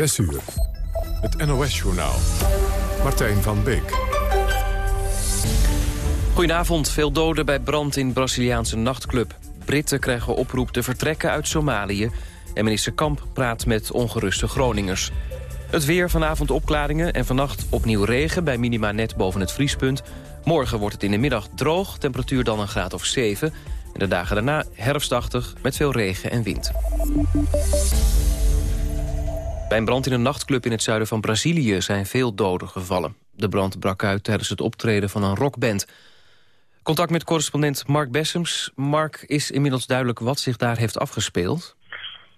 6 uur. Het NOS-journaal. Martijn van Beek. Goedenavond. Veel doden bij brand in Braziliaanse nachtclub. Britten krijgen oproep te vertrekken uit Somalië... en minister Kamp praat met ongeruste Groningers. Het weer, vanavond opklaringen en vannacht opnieuw regen... bij minima net boven het vriespunt. Morgen wordt het in de middag droog, temperatuur dan een graad of 7... en de dagen daarna herfstachtig met veel regen en wind. Bij een brand in een nachtclub in het zuiden van Brazilië zijn veel doden gevallen. De brand brak uit tijdens het optreden van een rockband. Contact met correspondent Mark Bessems. Mark, is inmiddels duidelijk wat zich daar heeft afgespeeld?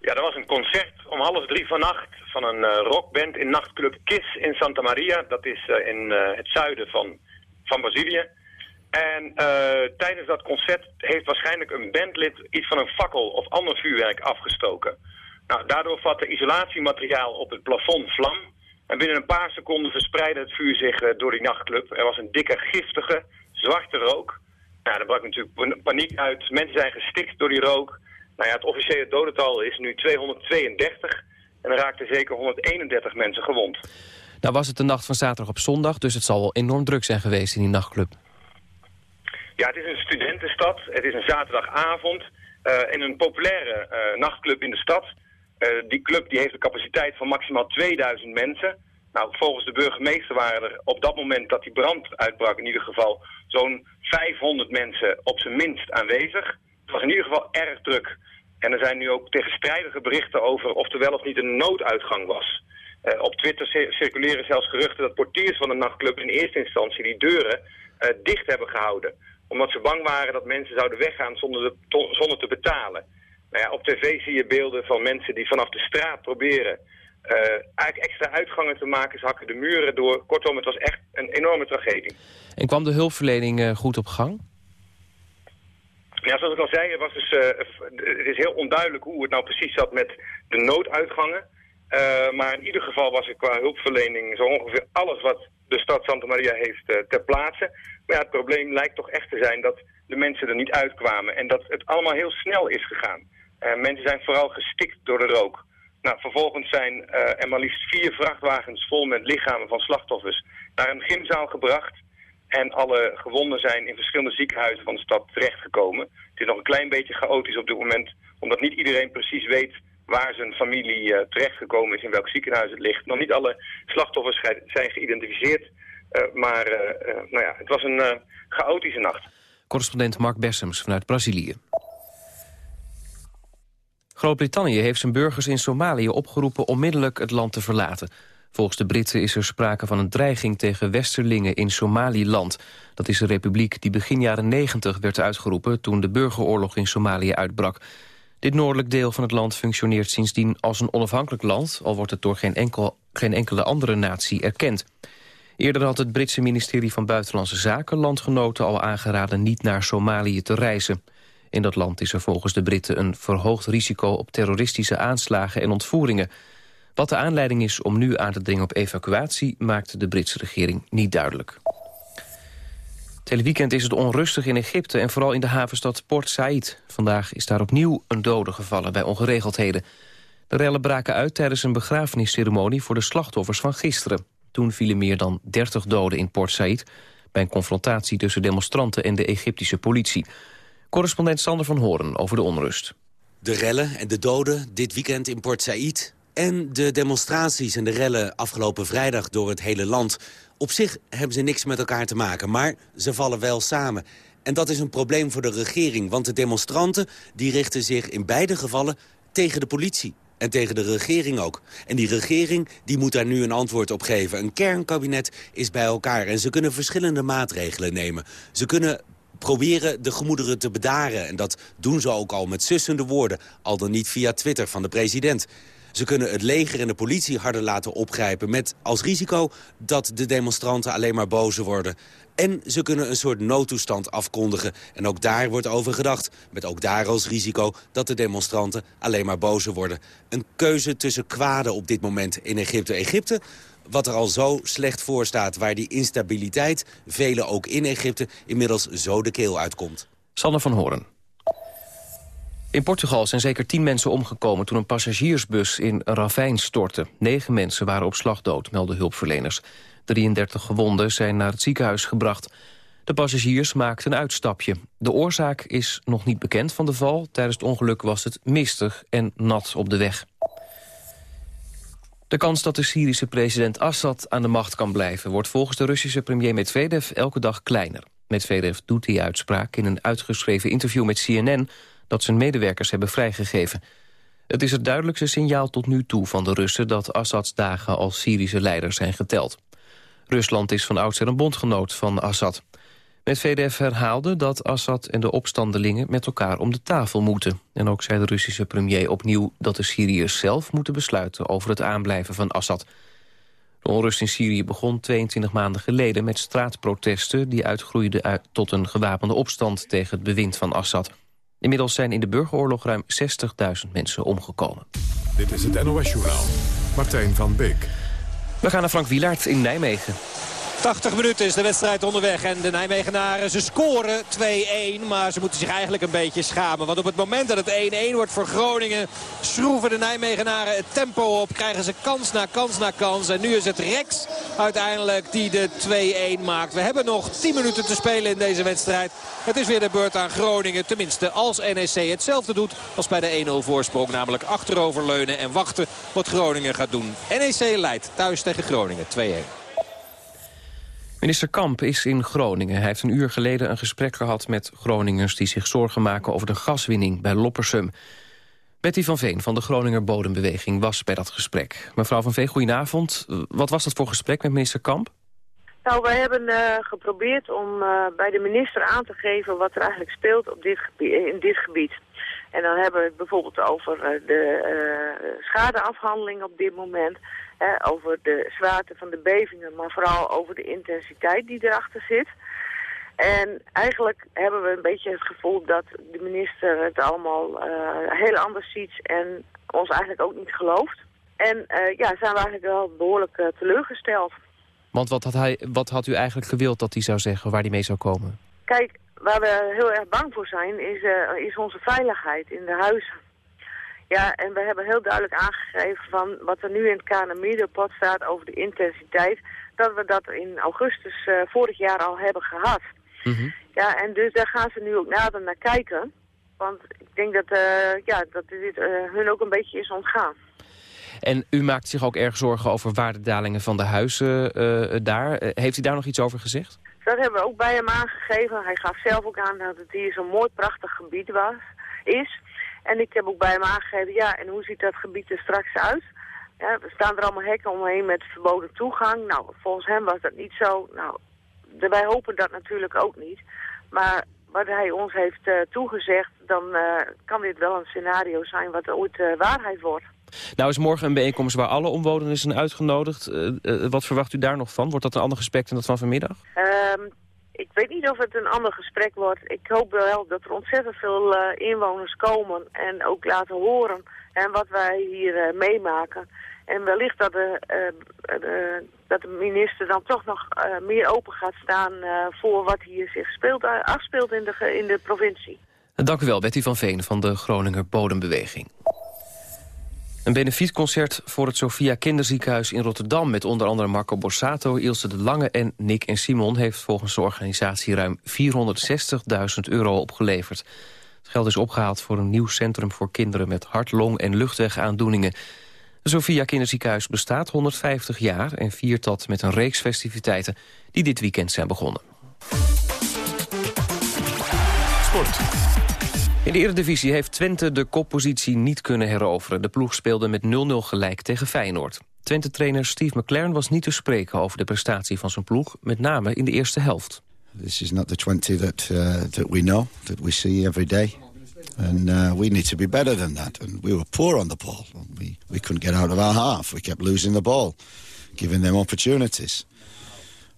Ja, er was een concert om half drie vannacht van een uh, rockband in nachtclub Kiss in Santa Maria. Dat is uh, in uh, het zuiden van, van Brazilië. En tijdens dat concert heeft waarschijnlijk een bandlid iets van een fakkel of ander vuurwerk afgestoken. Nou, daardoor vatte isolatiemateriaal op het plafond vlam. En binnen een paar seconden verspreidde het vuur zich door die nachtclub. Er was een dikke, giftige, zwarte rook. Nou, er brak natuurlijk paniek uit. Mensen zijn gestikt door die rook. Nou ja, het officiële dodental is nu 232. En er raakten zeker 131 mensen gewond. Nou was het de nacht van zaterdag op zondag, dus het zal wel enorm druk zijn geweest in die nachtclub. Ja, het is een studentenstad. Het is een zaterdagavond. Uh, in een populaire uh, nachtclub in de stad. Uh, die club die heeft een capaciteit van maximaal 2000 mensen. Nou, volgens de burgemeester waren er op dat moment dat die brand uitbrak in ieder geval zo'n 500 mensen op zijn minst aanwezig. Het was in ieder geval erg druk. En er zijn nu ook tegenstrijdige berichten over of er wel of niet een nooduitgang was. Uh, op Twitter circuleren zelfs geruchten dat portiers van de nachtclub in eerste instantie die deuren uh, dicht hebben gehouden. Omdat ze bang waren dat mensen zouden weggaan zonder, de, zonder te betalen. Nou ja, op tv zie je beelden van mensen die vanaf de straat proberen uh, eigenlijk extra uitgangen te maken. Ze hakken de muren door. Kortom, het was echt een enorme tragedie. En kwam de hulpverlening uh, goed op gang? Ja, zoals ik al zei, het, was dus, uh, het is heel onduidelijk hoe het nou precies zat met de nooduitgangen. maar in ieder geval was er qua hulpverlening zo ongeveer alles wat de stad Santa Maria heeft ter plaatse. Maar ja, het probleem lijkt toch echt te zijn dat de mensen er niet uitkwamen. En dat het allemaal heel snel is gegaan. Mensen zijn vooral gestikt door de rook. Nou, vervolgens zijn uh, er maar liefst vier vrachtwagens vol met lichamen van slachtoffers naar een gymzaal gebracht. En alle gewonden zijn in verschillende ziekenhuizen van de stad terechtgekomen. Het is nog een klein beetje chaotisch op dit moment, omdat niet iedereen precies weet waar zijn familie uh, terechtgekomen is, in welk ziekenhuis het ligt. Nog niet alle slachtoffers zijn geïdentificeerd, maar nou ja, het was een chaotische nacht. Correspondent Mark Bessems vanuit Brazilië. Groot-Brittannië heeft zijn burgers in Somalië opgeroepen onmiddellijk het land te verlaten. Volgens de Britten is er sprake van een dreiging tegen westerlingen in Somaliland. Dat is een republiek die begin jaren 90 werd uitgeroepen toen de burgeroorlog in Somalië uitbrak. Dit noordelijk deel van het land functioneert sindsdien als een onafhankelijk land... al wordt het door geen, enkel, geen enkele andere natie erkend. Eerder had het Britse ministerie van Buitenlandse Zaken landgenoten al aangeraden niet naar Somalië te reizen. In dat land is er volgens de Britten een verhoogd risico op terroristische aanslagen en ontvoeringen. Wat de aanleiding is om nu aan te dringen op evacuatie... maakt de Britse regering niet duidelijk. Het hele weekend is het onrustig in Egypte en vooral in de havenstad Port Said. Vandaag is daar opnieuw een dode gevallen bij ongeregeldheden. De rellen braken uit tijdens een begrafenisceremonie voor de slachtoffers van gisteren. Toen vielen meer dan 30 doden in Port Said... bij een confrontatie tussen demonstranten en de Egyptische politie. Correspondent Sander van Horen over de onrust. De rellen en de doden dit weekend in Port Said... en de demonstraties en de rellen afgelopen vrijdag door het hele land... op zich hebben ze niks met elkaar te maken, maar ze vallen wel samen. En dat is een probleem voor de regering, want de demonstranten... die richten zich in beide gevallen tegen de politie. En tegen de regering ook. En die regering die moet daar nu een antwoord op geven. Een kernkabinet is bij elkaar en ze kunnen verschillende maatregelen nemen. Ze kunnen proberen de gemoederen te bedaren. En dat doen ze ook al met sussende woorden, al dan niet via Twitter van de president. Ze kunnen het leger en de politie harder laten opgrijpen... met als risico dat de demonstranten alleen maar bozer worden. En ze kunnen een soort noodtoestand afkondigen. En ook daar wordt over gedacht. Met ook daar als risico dat de demonstranten alleen maar bozer worden. Een keuze tussen kwaden op dit moment in Egypte. Egypte wat er al zo slecht voor staat... waar die instabiliteit, velen ook in Egypte, inmiddels zo de keel uitkomt. Sanne van Horen. In Portugal zijn zeker tien mensen omgekomen toen een passagiersbus in een ravijn stortte. Negen mensen waren op slag dood, melden hulpverleners. 33 gewonden zijn naar het ziekenhuis gebracht. De passagiers maakten een uitstapje. De oorzaak is nog niet bekend van de val. Tijdens het ongeluk was het mistig en nat op de weg. De kans dat de Syrische president Assad aan de macht kan blijven... wordt volgens de Russische premier Medvedev elke dag kleiner. Medvedev doet die uitspraak in een uitgeschreven interview met CNN... dat zijn medewerkers hebben vrijgegeven. Het is het duidelijkste signaal tot nu toe van de Russen... dat Assads dagen als Syrische leider zijn geteld. Rusland is van oudsher een bondgenoot van Assad. Medvedev herhaalde dat Assad en de opstandelingen met elkaar om de tafel moeten. En ook zei de Russische premier opnieuw dat de Syriërs zelf moeten besluiten over het aanblijven van Assad. De onrust in Syrië begon 22 maanden geleden met straatprotesten... die uitgroeiden uit tot een gewapende opstand tegen het bewind van Assad. Inmiddels zijn in de burgeroorlog ruim 60.000 mensen omgekomen. Dit is het NOS-journaal. Martijn van Beek. We gaan naar Frank Wielaert in Nijmegen. 80 minuten is de wedstrijd onderweg. En de Nijmegenaren, ze scoren 2-1. Maar ze moeten zich eigenlijk een beetje schamen. Want op het moment dat het 1-1 wordt voor Groningen... schroeven de Nijmegenaren het tempo op. Krijgen ze kans na kans na kans. En nu is het Rex uiteindelijk die de 2-1 maakt. We hebben nog 10 minuten te spelen in deze wedstrijd. Het is weer de beurt aan Groningen. Tenminste, als NEC hetzelfde doet als bij de 1-0 voorsprong. Namelijk achteroverleunen en wachten wat Groningen gaat doen. NEC leidt thuis tegen Groningen 2-1. Minister Kamp is in Groningen. Hij heeft een uur geleden een gesprek gehad met Groningers... die zich zorgen maken over de gaswinning bij Loppersum. Betty van Veen van de Groninger Bodembeweging was bij dat gesprek. Mevrouw van Veen, goedenavond. Wat was dat voor gesprek met minister Kamp? Nou, wij hebben uh, geprobeerd om uh, bij de minister aan te geven wat er eigenlijk speelt op dit in dit gebied. En dan hebben we het bijvoorbeeld over uh, de schadeafhandeling op dit moment over de zwaarte van de bevingen, maar vooral over de intensiteit die erachter zit. En eigenlijk hebben we een beetje het gevoel dat de minister het allemaal uh, heel anders ziet en ons eigenlijk ook niet gelooft. En uh, ja, zijn we eigenlijk wel behoorlijk uh, teleurgesteld. Want wat had, hij, wat had u eigenlijk gewild dat hij zou zeggen, waar hij mee zou komen? Kijk, waar we heel erg bang voor zijn, is, is onze veiligheid in de huizen. Ja, en we hebben heel duidelijk aangegeven van wat er nu in het KNMI-rapport staat over de intensiteit, dat we dat in augustus uh, vorig jaar al hebben gehad. Mm Ja, en dus daar gaan ze nu ook nader naar kijken. Want ik denk dat, uh, ja, dat dit uh, hun ook een beetje is ontgaan. En u maakt zich ook erg zorgen over waardedalingen van de huizen daar. heeft u daar nog iets over gezegd? Dat hebben we ook bij hem aangegeven. Hij gaf zelf ook aan dat het hier zo'n mooi prachtig gebied was, is. En ik heb ook bij hem aangegeven, ja, en hoe ziet dat gebied er straks uit? Ja, er staan er allemaal hekken omheen met verboden toegang. Nou, volgens hem was dat niet zo. Nou, wij hopen dat natuurlijk ook niet. Maar wat hij ons heeft uh, toegezegd, dan uh, kan dit wel een scenario zijn wat ooit uh, waarheid wordt. Nou is morgen een bijeenkomst waar alle omwonenden zijn uitgenodigd. wat verwacht u daar nog van? Wordt dat een ander gesprek dan dat van vanmiddag? Ehm, ik weet niet of het een ander gesprek wordt. Ik hoop wel dat er ontzettend veel uh, inwoners komen en ook laten horen en wat wij hier uh, meemaken. En wellicht dat de, de, dat de minister dan toch nog meer open gaat staan voor wat hier zich speelt, afspeelt in de, in de provincie. Dank u wel, Betty van Veen van de Groninger Bodembeweging. Een benefietconcert voor het Sophia Kinderziekenhuis in Rotterdam... met onder andere Marco Borsato, Ilse de Lange en Nick en Simon... heeft volgens de organisatie ruim 460.000 euro opgeleverd. Het geld is opgehaald voor een nieuw centrum voor kinderen... met hart-, long- en luchtwegaandoeningen. Het Sophia Kinderziekenhuis bestaat 150 jaar... en viert dat met een reeks festiviteiten die dit weekend zijn begonnen. Sport. In de Eredivisie heeft Twente de koppositie niet kunnen heroveren. De ploeg speelde met 0-0 gelijk tegen Feyenoord. Twente-trainer Steve McLaren was niet te spreken over de prestatie van zijn ploeg, met name in de eerste helft. This is not the Twente that uh, that we know, that we see every day. And uh, we need to be better than that. And we were poor on the ball. We, we couldn't get out of our half. We kept losing the ball, giving them opportunities.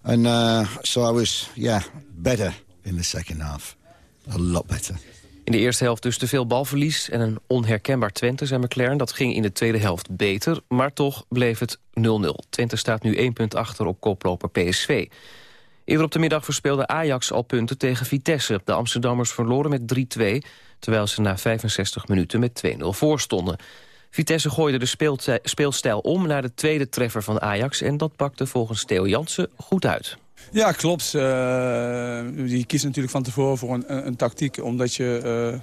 And uh, so I was, yeah, better in the second half. A lot better. In de eerste helft dus te veel balverlies en een onherkenbaar Twente, zei McLaren. Dat ging in de tweede helft beter, maar toch bleef het 0-0. Twente staat nu één punt achter op koploper PSV. Eerder op de middag verspeelde Ajax al punten tegen Vitesse. De Amsterdammers verloren met 3-2. terwijl ze na 65 minuten met 2-0 voorstonden. Vitesse gooide de speelstijl om naar de tweede treffer van Ajax... en dat pakte volgens Theo Jansen goed uit. Ja, klopt. Uh, je kiest natuurlijk van tevoren voor een, een tactiek... omdat je uh,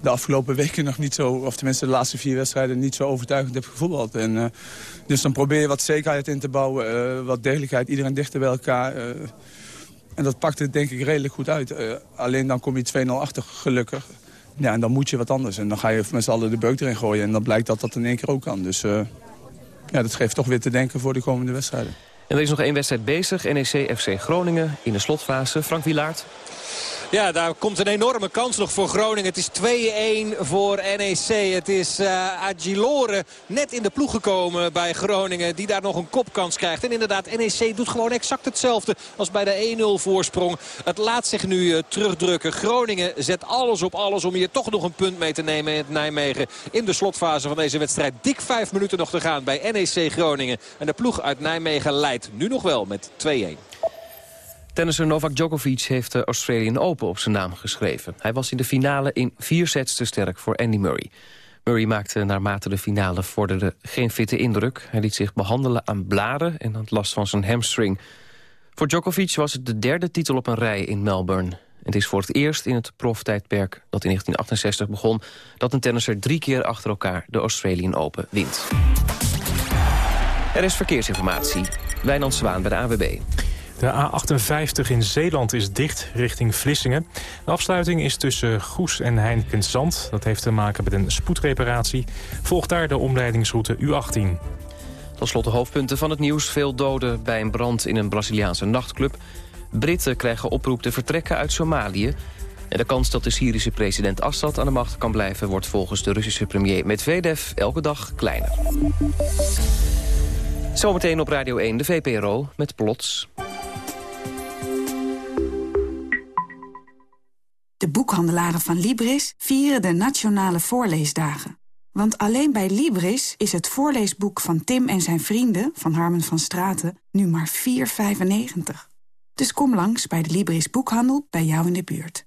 de afgelopen weken nog niet zo... of tenminste de laatste vier wedstrijden niet zo overtuigend hebt gevoetbald. En, uh, dus dan probeer je wat zekerheid in te bouwen, wat degelijkheid. Iedereen dichter bij elkaar... en dat pakte denk ik redelijk goed uit. alleen dan kom je 2-0 achter, gelukkig. Ja, en dan moet je wat anders. En dan ga je met z'n allen de beuk erin gooien. En dan blijkt dat dat in één keer ook kan. Dus ja, dat geeft toch weer te denken voor de komende wedstrijden. En er is nog één wedstrijd bezig. NEC FC Groningen in de slotfase. Frank Wilaert. Ja, daar komt een enorme kans nog voor Groningen. Het is 2-1 voor NEC. Het is uh, Agilore net in de ploeg gekomen bij Groningen. Die daar nog een kopkans krijgt. En inderdaad, NEC doet gewoon exact hetzelfde als bij de 1-0 voorsprong. Het laat zich nu uh, terugdrukken. Groningen zet alles op alles om hier toch nog een punt mee te nemen in het Nijmegen. In de slotfase van deze wedstrijd. Dik vijf minuten nog te gaan bij NEC Groningen. En de ploeg uit Nijmegen leidt nu nog wel met 2-1. Tennisser Novak Djokovic heeft de Australian Open op zijn naam geschreven. Hij was in de finale in vier sets te sterk voor Andy Murray. Murray maakte naarmate de finale vorderde geen fitte indruk. Hij liet zich behandelen aan blaren en had last van zijn hamstring. Voor Djokovic was het de derde titel op een rij in Melbourne. Het is voor het eerst in het proftijdperk dat in 1968 begon... dat een tennisser drie keer achter elkaar de Australian Open wint. Er is verkeersinformatie. Wijnand Zwaan bij de AWB. De A58 in Zeeland is dicht richting Vlissingen. De afsluiting is tussen Goes en Heinkensand. Dat heeft te maken met een spoedreparatie. Volgt daar de omleidingsroute U18. Tot slot de hoofdpunten van het nieuws. Veel doden bij een brand in een Braziliaanse nachtclub. Britten krijgen oproep te vertrekken uit Somalië. En de kans dat de Syrische president Assad aan de macht kan blijven... wordt volgens de Russische premier Medvedev elke dag kleiner. Zometeen op Radio 1 de VPRO met Plots. De boekhandelaren van Libris vieren de Nationale Voorleesdagen. Want alleen bij Libris is het voorleesboek van Tim en zijn vrienden... van Harmen van Straten nu maar 4,95. Dus kom langs bij de Libris Boekhandel bij jou in de buurt.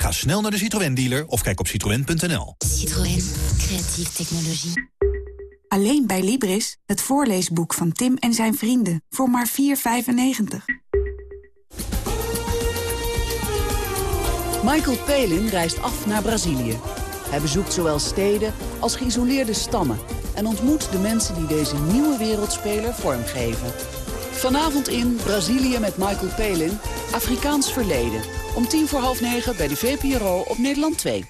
Ga snel naar de Citroën-dealer of kijk op citroën.nl. Citroën. Creatieve technologie. Alleen bij Libris, het voorleesboek van Tim en zijn vrienden. Voor maar 4,95. Michael Palin reist af naar Brazilië. Hij bezoekt zowel steden als geïsoleerde stammen... en ontmoet de mensen die deze nieuwe wereldspeler vormgeven. Vanavond in Brazilië met Michael Palin, Afrikaans verleden. Om tien voor half negen bij de VPRO op Nederland 2.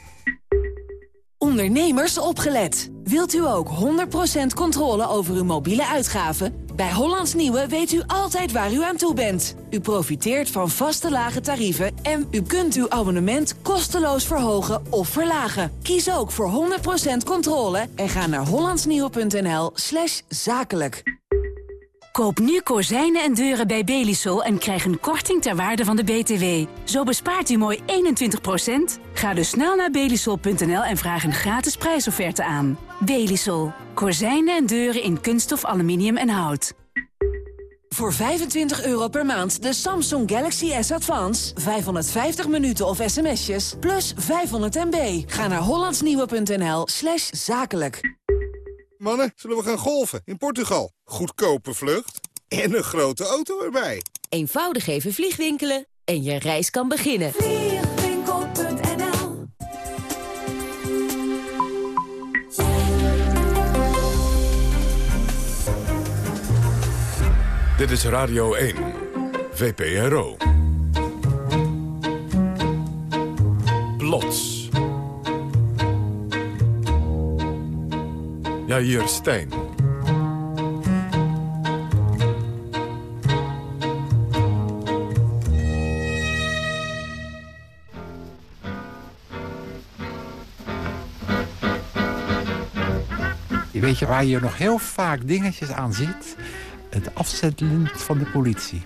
Ondernemers opgelet. Wilt u ook 100% controle over uw mobiele uitgaven? Bij Hollands Nieuwe weet u altijd waar u aan toe bent. U profiteert van vaste lage tarieven en u kunt uw abonnement kosteloos verhogen of verlagen. Kies ook voor 100% controle en ga naar hollandsnieuwe.nl slash zakelijk. Koop nu kozijnen en deuren bij Belisol en krijg een korting ter waarde van de BTW. Zo bespaart u mooi 21%. Ga dus snel naar belisol.nl en vraag een gratis prijsofferte aan. Belisol. Kozijnen en deuren in kunststof, aluminium en hout. Voor 25 euro per maand de Samsung Galaxy S Advance. 550 minuten of sms'jes, plus 500 MB. Ga naar hollandsnieuwe.nl zakelijk. Mannen, zullen we gaan golfen in Portugal? Goedkope vlucht en een grote auto erbij. Eenvoudig even vliegwinkelen en je reis kan beginnen. Vliegwinkel.nl Dit is Radio 1, VPRO. Plots. Jair Stijn. Je weet je waar je nog heel vaak dingetjes aan ziet? Het afzetlint van de politie.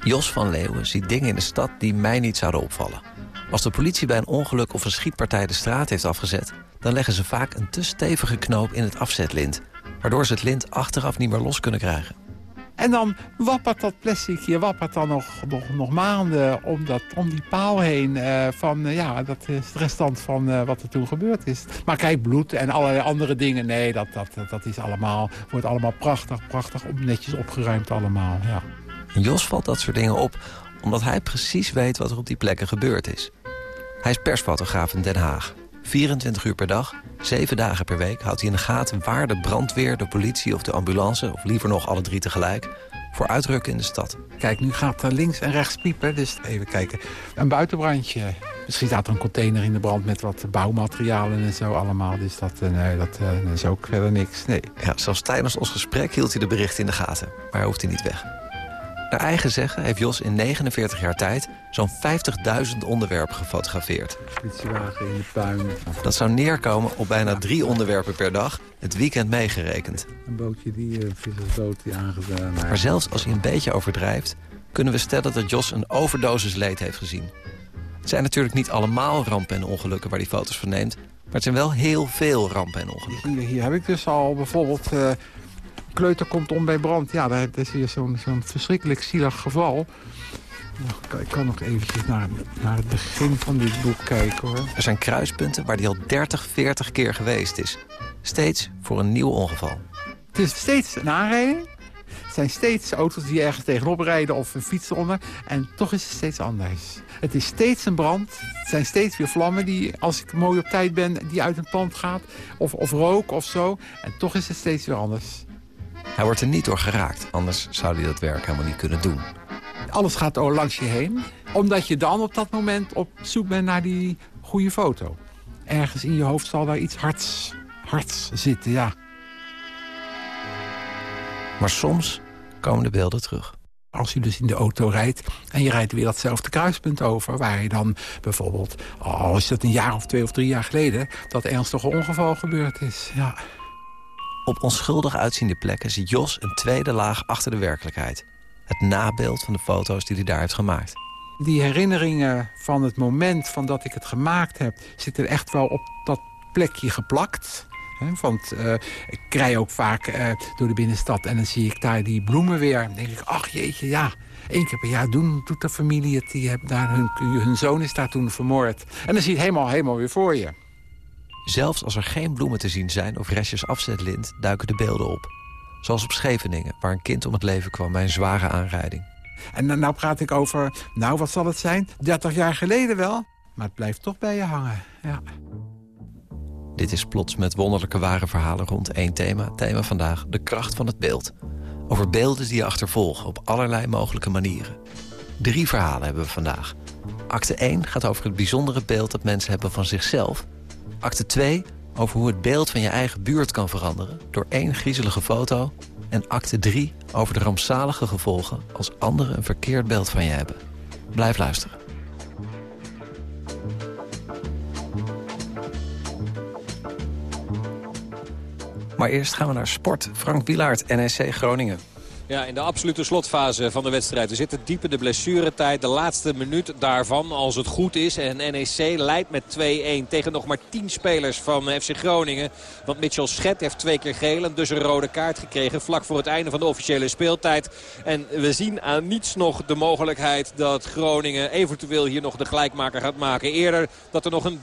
Jos van Leeuwen ziet dingen in de stad die mij niet zouden opvallen. Als de politie bij een ongeluk of een schietpartij de straat heeft afgezet... dan leggen ze vaak een te stevige knoop in het afzetlint... waardoor ze het lint achteraf niet meer los kunnen krijgen. En dan wappert dat plastic hier wappert dan nog, nog, nog maanden om, dat, om die paal heen. eh, van, eh, ja, dat is het restant van eh, wat er toen gebeurd is. Maar kijk, bloed en allerlei andere dingen. Nee, dat, dat, dat is allemaal, wordt allemaal prachtig, prachtig op, netjes opgeruimd allemaal. Ja. En Jos valt dat soort dingen op omdat hij precies weet wat er op die plekken gebeurd is. Hij is persfotograaf in Den Haag. 24 uur per dag, 7 dagen per week houdt hij in de gaten... waar de brandweer, de politie of de ambulance... of liever nog alle drie tegelijk, voor uitrukken in de stad. Kijk, nu gaat er links en rechts piepen. Dus even kijken. Een buitenbrandje. Misschien staat er een container in de brand met wat bouwmaterialen en zo allemaal. Dus dat, eh, nee, dat eh, is ook verder niks. Nee. Ja, zelfs tijdens ons gesprek hield hij de berichten in de gaten. Maar hij hoeft hij niet weg. Naar eigen zeggen heeft Jos in 49 jaar tijd zo'n 50.000 onderwerpen gefotografeerd. Politiewagen in de puin. Dat zou neerkomen op bijna drie onderwerpen per dag, het weekend meegerekend. Een bootje die een vissersboot die aangedaan. Maar zelfs als hij een beetje overdrijft... kunnen we stellen dat Jos een overdosis leed heeft gezien. Het zijn natuurlijk niet allemaal rampen en ongelukken waar hij foto's van neemt... maar het zijn wel heel veel rampen en ongelukken. Hier, hier heb ik dus al bijvoorbeeld... eh, kleuter komt om bij brand. Ja, dat is hier zo'n zo'n verschrikkelijk zielig geval. Nou, Ik kan nog eventjes naar, naar het begin van dit boek kijken, hoor. Er zijn kruispunten waar hij al 30, 40 keer geweest is. Steeds voor een nieuw ongeval. Het is steeds een aanrijding. Het zijn steeds auto's die ergens tegenop rijden of een fiets eronder. En toch is het steeds anders. Het is steeds een brand. Het zijn steeds weer vlammen die, als ik mooi op tijd ben, die uit een pand gaat. Of, of rook of zo. En toch is het steeds weer anders. Hij wordt er niet door geraakt, anders zou hij dat werk helemaal niet kunnen doen. Alles gaat langs je heen. Omdat je dan op dat moment op zoek bent naar die goede foto. Ergens in je hoofd zal daar iets hards, hards zitten, ja. Maar soms komen de beelden terug. Als je dus in de auto rijdt en je rijdt weer datzelfde kruispunt over... waar je dan bijvoorbeeld, al is dat een jaar of twee of drie jaar geleden... dat ernstige ongeval gebeurd is, ja. Op onschuldig uitziende plekken ziet Jos een tweede laag achter de werkelijkheid. Het nabeeld van de foto's die hij daar heeft gemaakt. Die herinneringen van het moment van dat ik het gemaakt heb... zitten echt wel op dat plekje geplakt... Want eh, ik rij ook vaak eh, door de binnenstad en dan zie ik daar die bloemen weer. Dan denk ik, ach jeetje, ja. Eén keer per jaar doen, doet de familie het. Die hebben daar, hun, hun zoon is daar toen vermoord. En dan zie je het helemaal, helemaal weer voor je. Zelfs als er geen bloemen te zien zijn of restjes afzetlint... duiken de beelden op. Zoals op Scheveningen, waar een kind om het leven kwam bij een zware aanrijding. En dan, nou praat ik over, nou wat zal het zijn? 30 jaar geleden wel. Maar het blijft toch bij je hangen, ja. Dit is plots met wonderlijke ware verhalen rond één thema. Thema vandaag, de kracht van het beeld. Over beelden die je achtervolgen op allerlei mogelijke manieren. Drie verhalen hebben we vandaag. Acte 1 gaat over het bijzondere beeld dat mensen hebben van zichzelf. Acte 2 over hoe het beeld van je eigen buurt kan veranderen... door één griezelige foto. En acte 3 over de rampzalige gevolgen... als anderen een verkeerd beeld van je hebben. Blijf luisteren. Maar eerst gaan we naar sport. Frank Wielaert, NEC Groningen. Ja, in de absolute slotfase van de wedstrijd. We zitten diep in de blessuretijd. De laatste minuut daarvan, als het goed is. En NEC leidt met 2-1 tegen nog maar 10 spelers van FC Groningen. Want Mitchell Schet heeft twee keer geel en dus een rode kaart gekregen. Vlak voor het einde van de officiële speeltijd. En we zien aan niets nog de mogelijkheid dat Groningen eventueel hier nog de gelijkmaker gaat maken. Eerder dat er nog een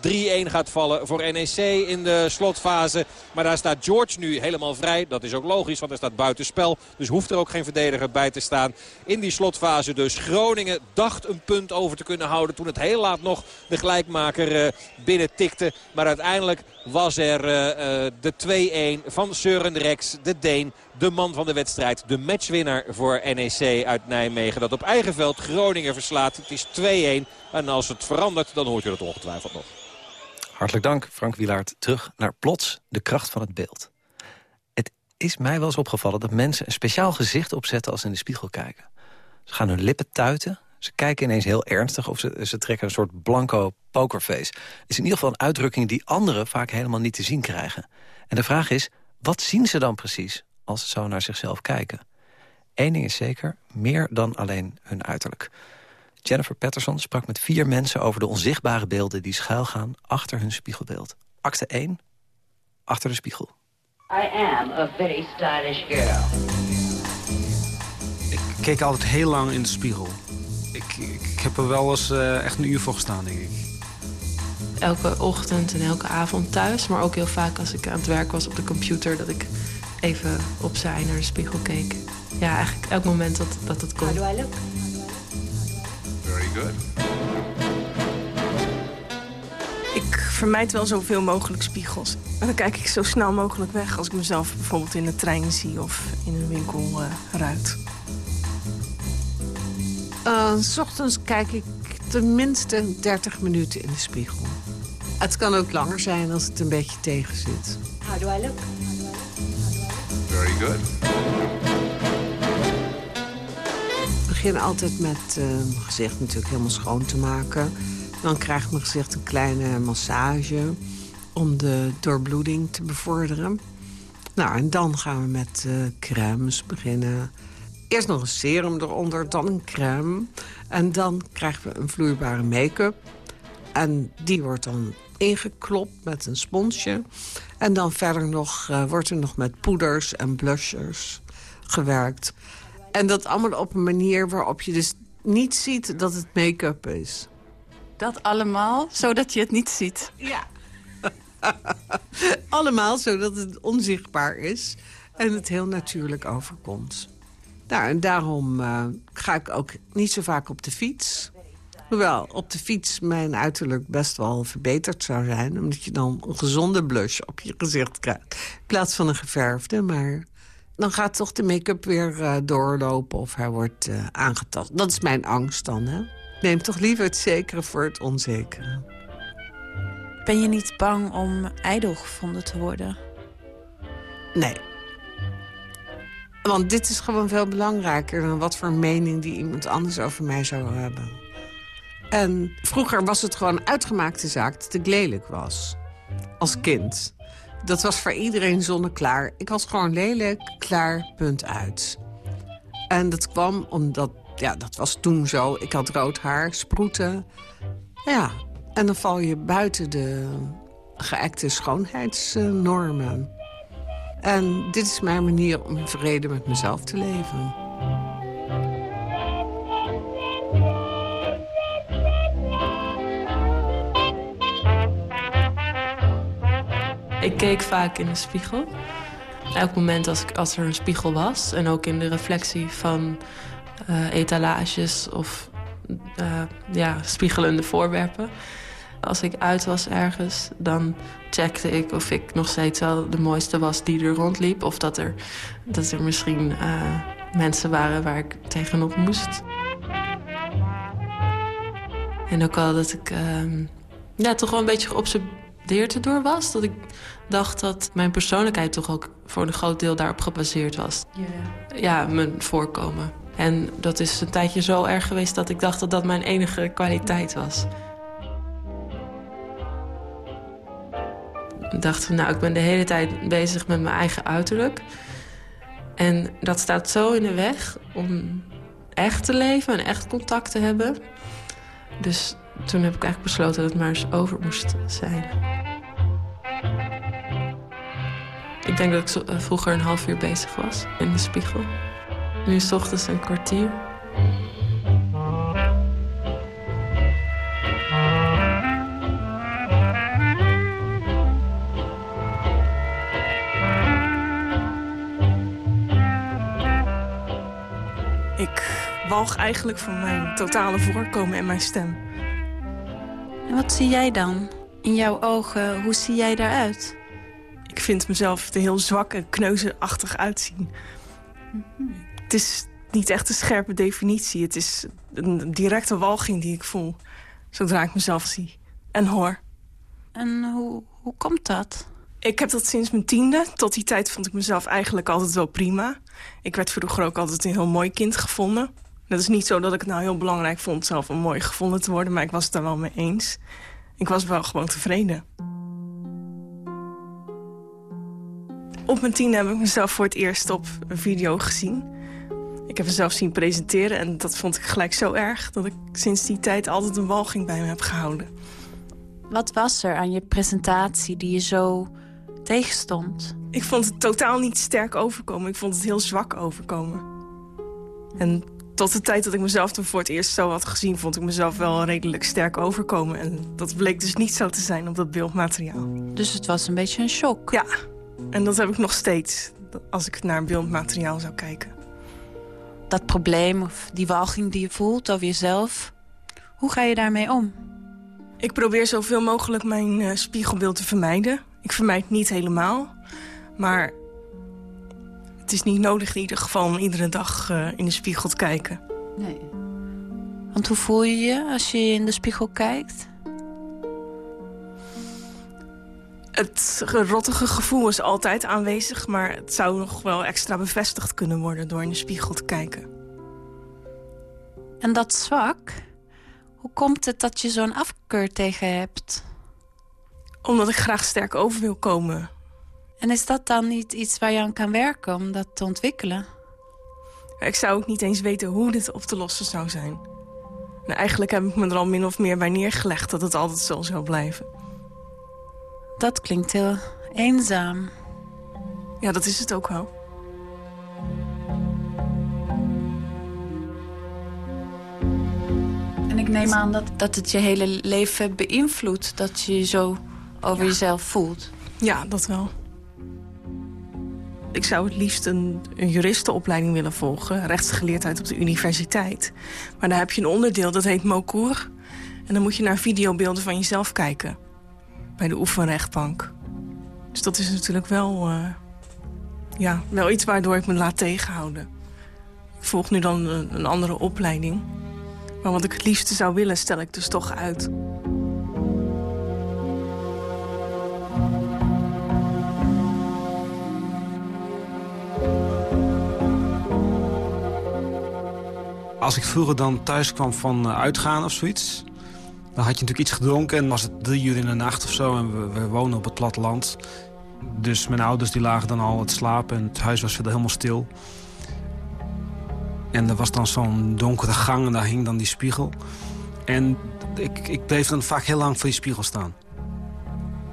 3-1 gaat vallen voor NEC in de slotfase. Maar daar staat George nu helemaal vrij. Dat is ook logisch, want hij staat buitenspel. Dus hoeft er ook geen verdediger bij te staan. In die slotfase dus Groningen dacht een punt over te kunnen houden. Toen het heel laat nog de gelijkmaker uh, binnen tikte. Maar uiteindelijk was er uh, uh, de 2-1 van Søren Rex, de Deen. De man van de wedstrijd. De matchwinnaar voor NEC uit Nijmegen. Dat op eigen veld Groningen verslaat. Het is 2-1. En als het verandert, dan hoort je dat ongetwijfeld nog. Hartelijk dank, Frank Wielaert. Terug naar Plots, de kracht van het beeld is mij wel eens opgevallen dat mensen een speciaal gezicht opzetten als ze in de spiegel kijken. Ze gaan hun lippen tuiten, ze kijken ineens heel ernstig of ze, ze trekken een soort blanco pokerface. is in ieder geval een uitdrukking die anderen vaak helemaal niet te zien krijgen. En de vraag is, Wat zien ze dan precies als ze zo naar zichzelf kijken? Eén ding is zeker, meer dan alleen hun uiterlijk. Jennifer Patterson sprak met vier mensen over de onzichtbare beelden... die schuilgaan achter hun spiegelbeeld. Acte 1, achter de spiegel. I am a very stylish girl. Ik keek altijd heel lang in de spiegel. Ik, ik, heb er wel eens uh, echt een uur voor gestaan, denk ik. Elke ochtend en elke avond thuis, maar ook heel vaak als ik aan het werk was op de computer... dat ik even opzij naar de spiegel keek. Ja, eigenlijk elk moment dat, dat het kon. How do I look? Very good. Ik vermijd wel zoveel mogelijk spiegels. En dan kijk ik zo snel mogelijk weg als ik mezelf bijvoorbeeld in de trein zie of in een winkel uh, ruit. Uh, s ochtends kijk ik tenminste 30 minuten in de spiegel. Het kan ook langer zijn als het een beetje tegen zit. How do I look? Very good. Ik begin altijd met uh, mijn gezicht natuurlijk helemaal schoon te maken. Dan krijgt mijn gezicht een kleine massage om de doorbloeding te bevorderen. Nou, en dan gaan we met uh, crèmes beginnen. Eerst nog een serum eronder, dan een crème. En dan krijgen we een vloeibare make-up. En die wordt dan ingeklopt met een sponsje. En dan verder nog, uh, wordt er nog met poeders en blushers gewerkt. En dat allemaal op een manier waarop je dus niet ziet dat het make-up is. Dat allemaal, zodat je het niet ziet? Ja. allemaal zodat het onzichtbaar is en het heel natuurlijk overkomt. Nou, en daarom uh, ga ik ook niet zo vaak op de fiets. Hoewel op de fiets mijn uiterlijk best wel verbeterd zou zijn... omdat je dan een gezonde blush op je gezicht krijgt... in plaats van een geverfde, maar dan gaat toch de make-up weer uh, doorlopen of hij wordt uh, aangetast. Dat is mijn angst dan, hè? Neem toch liever het zekere voor het onzekere. Ben je niet bang om ijdel gevonden te worden? Nee. Want dit is gewoon veel belangrijker dan wat voor mening die iemand anders over mij zou hebben. En vroeger was het gewoon uitgemaakte zaak dat ik lelijk was. Als kind. Dat was voor iedereen zonneklaar. Ik was gewoon lelijk, klaar, punt uit. En dat kwam omdat, ja, dat was toen zo. Ik had rood haar, sproeten. Ja, en dan val je buiten de geëkte schoonheidsnormen. En dit is mijn manier om vrede met mezelf te leven. Ik keek vaak in de spiegel. Elk moment als, ik, als er een spiegel was. En ook in de reflectie van uh, etalages of uh, ja, spiegelende voorwerpen. Als ik uit was ergens, dan checkte ik of ik nog steeds wel de mooiste was die er rondliep. Of dat er, dat er misschien uh, mensen waren waar ik tegenop moest. En ook al dat ik uh, ja, toch wel een beetje geobsedeerd erdoor was. Dat ik dacht dat mijn persoonlijkheid toch ook voor een groot deel daarop gebaseerd was. Yeah. Ja, mijn voorkomen. En dat is een tijdje zo erg geweest dat ik dacht dat dat mijn enige kwaliteit was. Ik dacht, nou, ik ben de hele tijd bezig met mijn eigen uiterlijk. En dat staat zo in de weg om echt te leven en echt contact te hebben. Dus toen heb ik eigenlijk besloten dat het maar eens over moest zijn. Ik denk dat ik vroeger een half uur bezig was in de spiegel. Nu is het ochtends een kwartier. Ik walg eigenlijk van mijn totale voorkomen en mijn stem. En wat zie jij dan? In jouw ogen, hoe zie jij daaruit? Ik vind mezelf er heel zwak en kneuzenachtig uitzien. Het is niet echt een scherpe definitie. Het is een directe walging die ik voel. Zodra ik mezelf zie en hoor. En hoe, hoe komt dat? Ik heb dat sinds mijn tiende. Tot die tijd vond ik mezelf eigenlijk altijd wel prima. Ik werd vroeger ook altijd een heel mooi kind gevonden. Dat is niet zo dat ik het nou heel belangrijk vond zelf om mooi gevonden te worden... maar ik was het daar wel mee eens. Ik was wel gewoon tevreden. Op mijn tien heb ik mezelf voor het eerst op een video gezien. Ik heb mezelf zien presenteren en dat vond ik gelijk zo erg... dat ik sinds die tijd altijd een walging bij me heb gehouden. Wat was er aan je presentatie die je zo tegenstond? Ik vond het totaal niet sterk overkomen. Ik vond het heel zwak overkomen. En tot de tijd dat ik mezelf toen voor het eerst zo had gezien... vond ik mezelf wel redelijk sterk overkomen. En dat bleek dus niet zo te zijn op dat beeldmateriaal. Dus het was een beetje een shock? Ja, en dat heb ik nog steeds als ik naar beeldmateriaal zou kijken. Dat probleem of die walging die je voelt over jezelf... hoe ga je daarmee om? Ik probeer zoveel mogelijk mijn uh, spiegelbeeld te vermijden. Ik vermijd niet helemaal. Maar het is niet nodig in ieder geval om iedere dag uh, in de spiegel te kijken. Nee. Want hoe voel je je als je in de spiegel kijkt? Het rottige gevoel is altijd aanwezig... maar het zou nog wel extra bevestigd kunnen worden door in de spiegel te kijken. En dat zwak, hoe komt het dat je zo'n afkeur tegen hebt? Omdat ik graag sterk over wil komen. En is dat dan niet iets waar je aan kan werken om dat te ontwikkelen? Ik zou ook niet eens weten hoe dit op te lossen zou zijn. Nou, eigenlijk heb ik me er al min of meer bij neergelegd dat het altijd zo zou blijven. Dat klinkt heel eenzaam. Ja, dat is het ook wel. En ik neem aan dat, dat het je hele leven beïnvloedt... dat je je zo over Ja. jezelf voelt. Ja, dat wel. Ik zou het liefst een, een juristenopleiding willen volgen. Rechtsgeleerdheid op de universiteit. Maar daar heb je een onderdeel, dat heet Mokour. En dan moet je naar videobeelden van jezelf kijken. Bij de oefenrechtbank. Dus dat is natuurlijk wel, eh, ja, wel iets waardoor ik me laat tegenhouden. Ik volg nu dan een, een andere opleiding. Maar wat ik het liefste zou willen, stel ik dus toch uit. Als ik vroeger dan thuis kwam van eh, uitgaan of zoiets... dan had je natuurlijk iets gedronken en was het drie uur in de nacht of zo... en we, we wonen op het platteland. Dus mijn ouders die lagen dan al het slapen en het huis was verder helemaal stil. En er was dan zo'n donkere gang en daar hing dan die spiegel. En ik, ik bleef dan vaak heel lang voor die spiegel staan.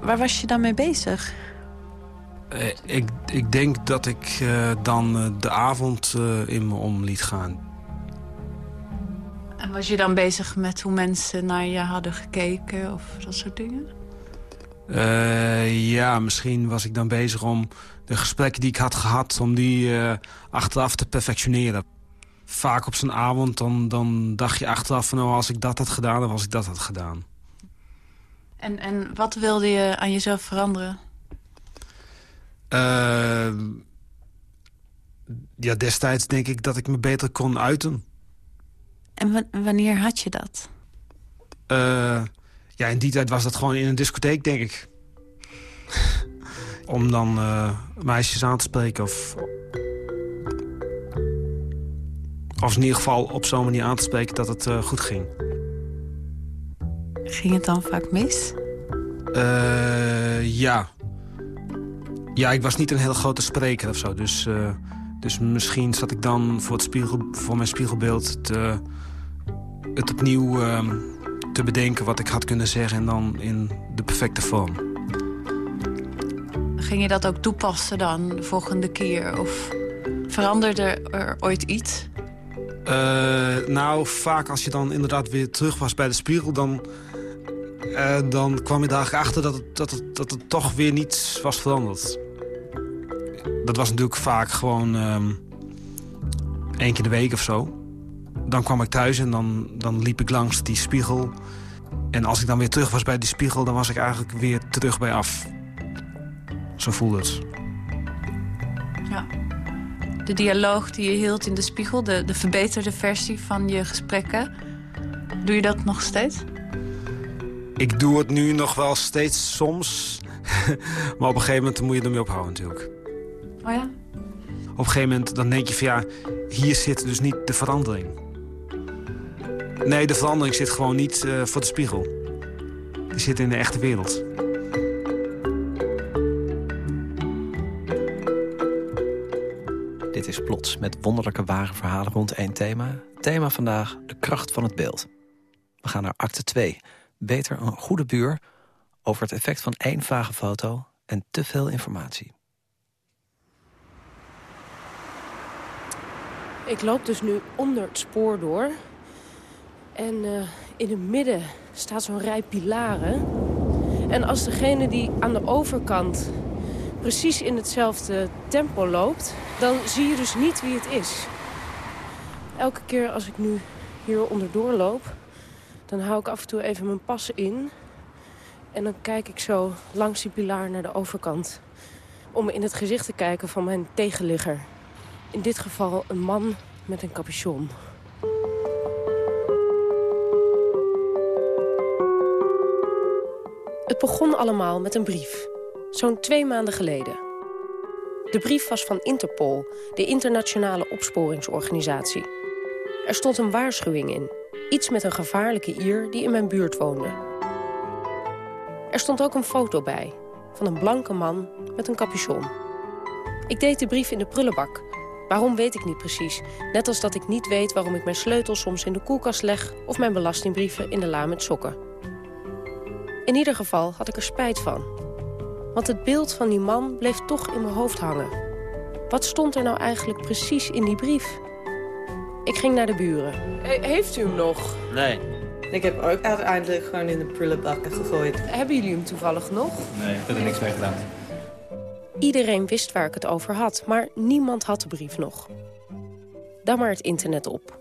Waar was je dan mee bezig? Eh, ik, ik denk dat ik eh, dan eh, de avond in me om liet gaan. En was je dan bezig met hoe mensen naar je hadden gekeken of dat soort dingen? Eh, ja, misschien was ik dan bezig om de gesprekken die ik had gehad... om die eh, achteraf te perfectioneren. Vaak op zo'n avond dan, dan dacht je achteraf van... Oh, als ik dat had gedaan, dan was ik dat had gedaan. En, en wat wilde je aan jezelf veranderen? Eh, ja, destijds denk ik dat ik me beter kon uiten. En wa- wanneer had je dat? Eh, ja, in die tijd was dat gewoon in een discotheek, denk ik. Om dan eh, meisjes aan te spreken of... Of in ieder geval op zo'n manier aan te spreken dat het eh, goed ging. Ging het dan vaak mis? Eh, ja. Ja, ik was niet een hele grote spreker of zo. Dus, dus misschien zat ik dan voor, het spiegel, voor mijn spiegelbeeld... te, het opnieuw ehm, te bedenken wat ik had kunnen zeggen... en dan in de perfecte vorm. Ging je dat ook toepassen dan de volgende keer? Of veranderde er ooit iets? Eh, nou, vaak als je dan inderdaad weer terug was bij de spiegel... dan, eh, dan kwam je daar achter dat het, dat, het, dat het toch weer niets was veranderd. Dat was natuurlijk vaak gewoon ehm één keer de week of zo. Dan kwam ik thuis en dan, dan liep ik langs die spiegel. En als ik dan weer terug was bij die spiegel... dan was ik eigenlijk weer terug bij af. Zo voelde het. Ja. De dialoog die je hield in de spiegel, de, de verbeterde versie van je gesprekken. Doe je dat nog steeds? Ik doe het nu nog wel steeds soms. maar op een gegeven moment moet je ermee ophouden natuurlijk. Oh ja? Op een gegeven moment dan denk je van ja, hier zit dus niet de verandering. Nee, de verandering zit gewoon niet eh, voor de spiegel. Die zit in de echte wereld. Dit is Plots, met wonderlijke ware verhalen rond één thema. Thema vandaag, de kracht van het beeld. We gaan naar acte 2. Beter een goede buur over het effect van één vage foto en te veel informatie. Ik loop dus nu onder het spoor door. En uh, in het midden staat zo'n rij pilaren. En als degene die aan de overkant precies in hetzelfde tempo loopt... dan zie je dus niet wie het is. Elke keer als ik nu hier onderdoor loop... dan hou ik af en toe even mijn passen in... en dan kijk ik zo langs die pilaar naar de overkant... om in het gezicht te kijken van mijn tegenligger. In dit geval een man met een capuchon. Het begon allemaal met een brief. Zo'n twee maanden geleden. De brief was van Interpol, de internationale opsporingsorganisatie. Er stond een waarschuwing in. Iets met een gevaarlijke ier die in mijn buurt woonde. Er stond ook een foto bij. Van een blanke man met een capuchon. Ik deed de brief in de prullenbak. Waarom weet ik niet precies. Net als dat ik niet weet waarom ik mijn sleutels soms in de koelkast leg... of mijn belastingbrieven in de la met sokken. In ieder geval had ik er spijt van. Want het beeld van die man bleef toch in mijn hoofd hangen. Wat stond er nou eigenlijk precies in die brief? Ik ging naar de buren. heeft u hem nog? Nee. Ik heb ook uiteindelijk gewoon in de prullenbakken gegooid. Hebben jullie hem toevallig nog? Nee, ik heb er niks mee gedaan. Iedereen wist waar ik het over had, maar niemand had de brief nog. Dan maar het internet op.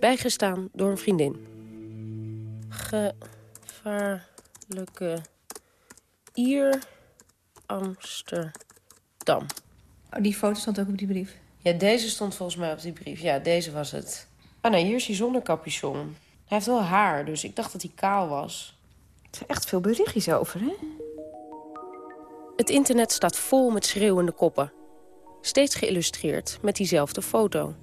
Bijgestaan door een vriendin. Gevaarlijke Ier Amsterdam. Oh, die foto stond ook op die brief? Ja, deze stond volgens mij op die brief. Ja, deze was het. Ah nee, hier is hij zonder capuchon. Hij heeft wel haar, dus ik dacht dat hij kaal was. Er zijn echt veel berichtjes over, hè? Het internet staat vol met schreeuwende koppen. Steeds geïllustreerd met diezelfde foto.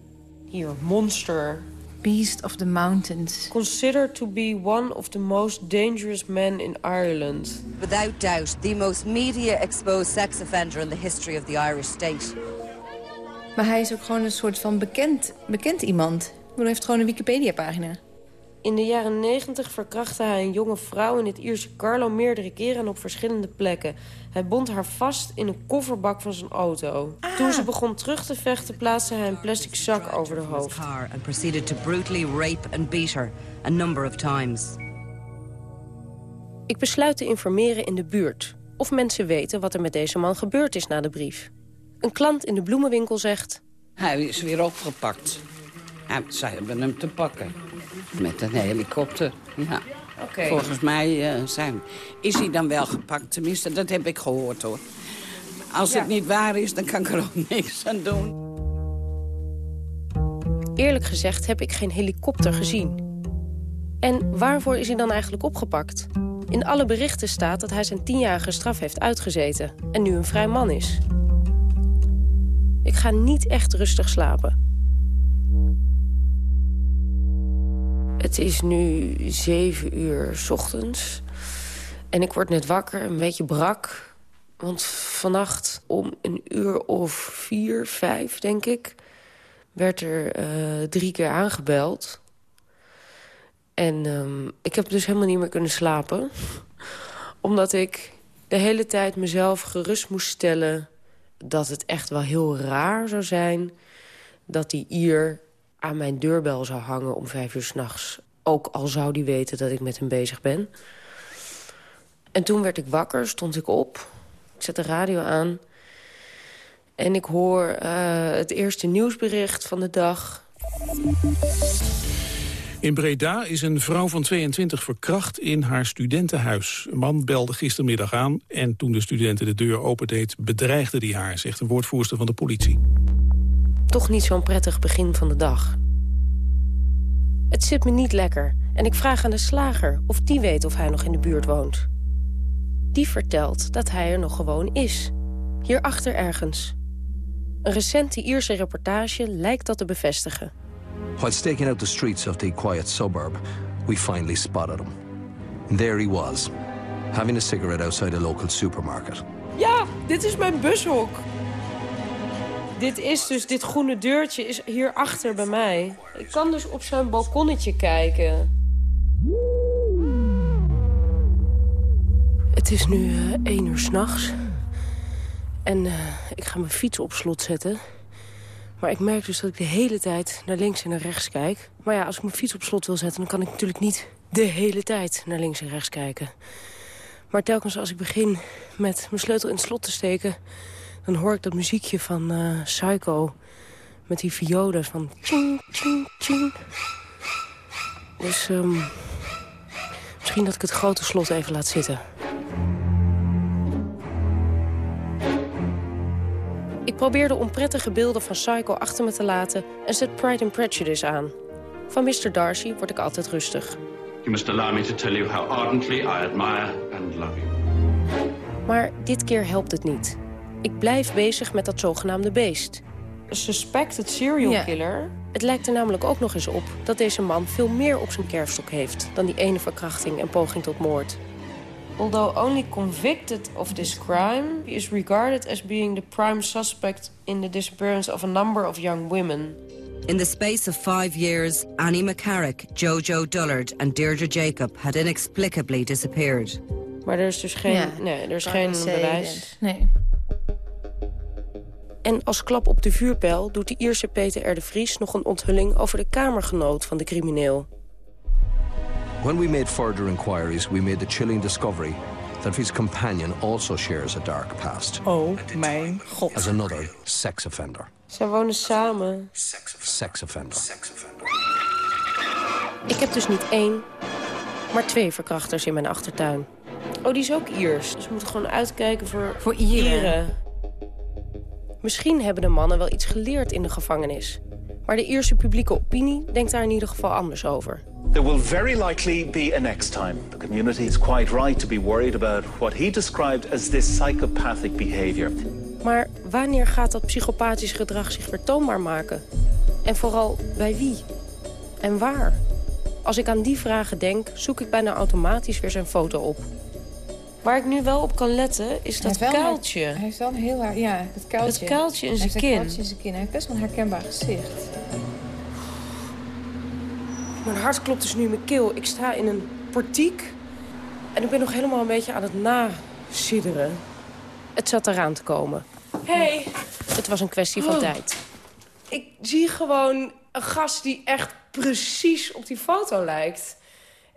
Hier, monster. Beast of the mountains. Considered to be one of the most dangerous men in Ireland. Without doubt, the most media-exposed sex offender in the history of the Irish state. Maar hij is ook gewoon een soort van bekend, bekend iemand. Hij heeft gewoon een Wikipedia-pagina. In de jaren 90 verkrachtte hij een jonge vrouw in het Ierse Carlo meerdere keren en op verschillende plekken. Hij bond haar vast in een kofferbak van zijn auto. Toen ze begon terug te vechten, plaatste hij een plastic zak over haar hoofd. And proceeded to brutally rape and beat her a number of times. Ik besluit te informeren in de buurt. Of mensen weten wat er met deze man gebeurd is na de brief. Een klant in de bloemenwinkel zegt... Hij is weer opgepakt. Ja, zij hebben hem te pakken. Met een helikopter, ja. Volgens mij uh, zijn, is hij dan wel gepakt. Tenminste, dat heb ik gehoord, hoor. Als Ja. het niet waar is, dan kan ik er ook niks aan doen. Eerlijk gezegd heb ik geen helikopter gezien. En waarvoor is hij dan eigenlijk opgepakt? In alle berichten staat dat hij zijn tienjarige straf heeft uitgezeten... en nu een vrij man is. Ik ga niet echt rustig slapen. Het is nu zeven uur 's ochtends. En ik word net wakker, een beetje brak. Want vannacht om een uur of vier, vijf, denk ik... werd er eh, drie keer aangebeld. En ehm, ik heb dus helemaal niet meer kunnen slapen. Omdat ik de hele tijd mezelf gerust moest stellen... dat het echt wel heel raar zou zijn... dat die Ier aan mijn deurbel zou hangen om vijf uur s'nachts. Ook al zou die weten dat ik met hem bezig ben. En toen werd ik wakker, stond ik op. Ik zet de radio aan. En ik hoor eh, het eerste nieuwsbericht van de dag. In Breda is een vrouw van 22 verkracht in haar studentenhuis. Een man belde gistermiddag aan en toen de studenten de deur opendeed... bedreigde hij haar, zegt een woordvoerster van de politie. Toch niet zo'n prettig begin van de dag. Het zit me niet lekker en ik vraag aan de slager of die weet of hij nog in de buurt woont. Die vertelt dat hij er nog gewoon is. Hierachter ergens. Een recente Ierse reportage lijkt dat te bevestigen. While staking out the streets of the quiet suburb, we finally spotted him. And there he was, having a cigarette outside a local supermarket. Ja, dit is mijn bushok. Dit is dus, dit groene deurtje is hier achter bij mij. Ik kan dus op zijn balkonnetje kijken. Het is nu uh, één uur s'nachts. En uh, ik ga mijn fiets op slot zetten. Maar ik merk dus dat ik de hele tijd naar links en naar rechts kijk. Maar ja, als ik mijn fiets op slot wil zetten... dan kan ik natuurlijk niet de hele tijd naar links en rechts kijken. Maar telkens als ik begin met mijn sleutel in het slot te steken... dan hoor ik dat muziekje van uh, Psycho. Met die violen van... Tjing, tjing. Dus um, misschien dat ik het grote slot even laat zitten. Ik probeer de onprettige beelden van Psycho achter me te laten... en zet Pride and Prejudice aan. Van Mr. Darcy word ik altijd rustig. You must allow me to tell you how ardently I admire and love you. Maar dit keer helpt het niet. Ik blijf bezig met dat zogenaamde beest. Een suspected serial killer. Het lijkt er namelijk ook nog eens op dat deze man veel meer op zijn kerfstok heeft... dan die ene verkrachting en poging tot moord. Although only convicted of this crime, he is regarded as being the prime suspect in the disappearance of a number of young women. In the space of five years, Annie McCarrick, Jojo Dullard and Deirdre Jacob had inexplicably disappeared. Maar er is dus geen, Ja, nee, er is geen bewijs. Nee. En als klap op de vuurpijl doet de Ierse Peter R. de Vries nog een onthulling over de kamergenoot van de crimineel. When we made further inquiries, we made the chilling discovery that his companion also shares a dark past Oh, mijn god. as another sex offender. Zij wonen samen. Sex offender. Ik heb dus niet één, maar twee verkrachters in mijn achtertuin. Oh, die is ook Iers. Dus we moeten gewoon uitkijken voor, Voor Ieren. Misschien hebben de mannen wel iets geleerd in de gevangenis. Maar de Ierse publieke opinie denkt daar in ieder geval anders over. There will very likely be a next time. The community is quite right to be worried about what he described as this psychopathic behavior. Maar wanneer gaat dat psychopathisch gedrag zich vertoonbaar maken? En vooral bij wie? En waar? Als ik aan die vragen denk, zoek ik bijna automatisch weer zijn foto op. Waar ik nu wel op kan letten, is Hij dat een- kuiltje. Hij heeft wel een heel haar... Ja, het kuiltje. Het kuiltje in Hij zijn kin. kuiltje in zijn kin. Hij heeft best wel een herkenbaar gezicht. Mijn hart klopt dus nu in mijn keel. Ik sta in een portiek en ik ben nog helemaal een beetje aan het nasidderen. Het zat eraan te komen. Hey. Het was een kwestie van Oh. tijd. Ik zie gewoon een gast die echt precies op die foto lijkt.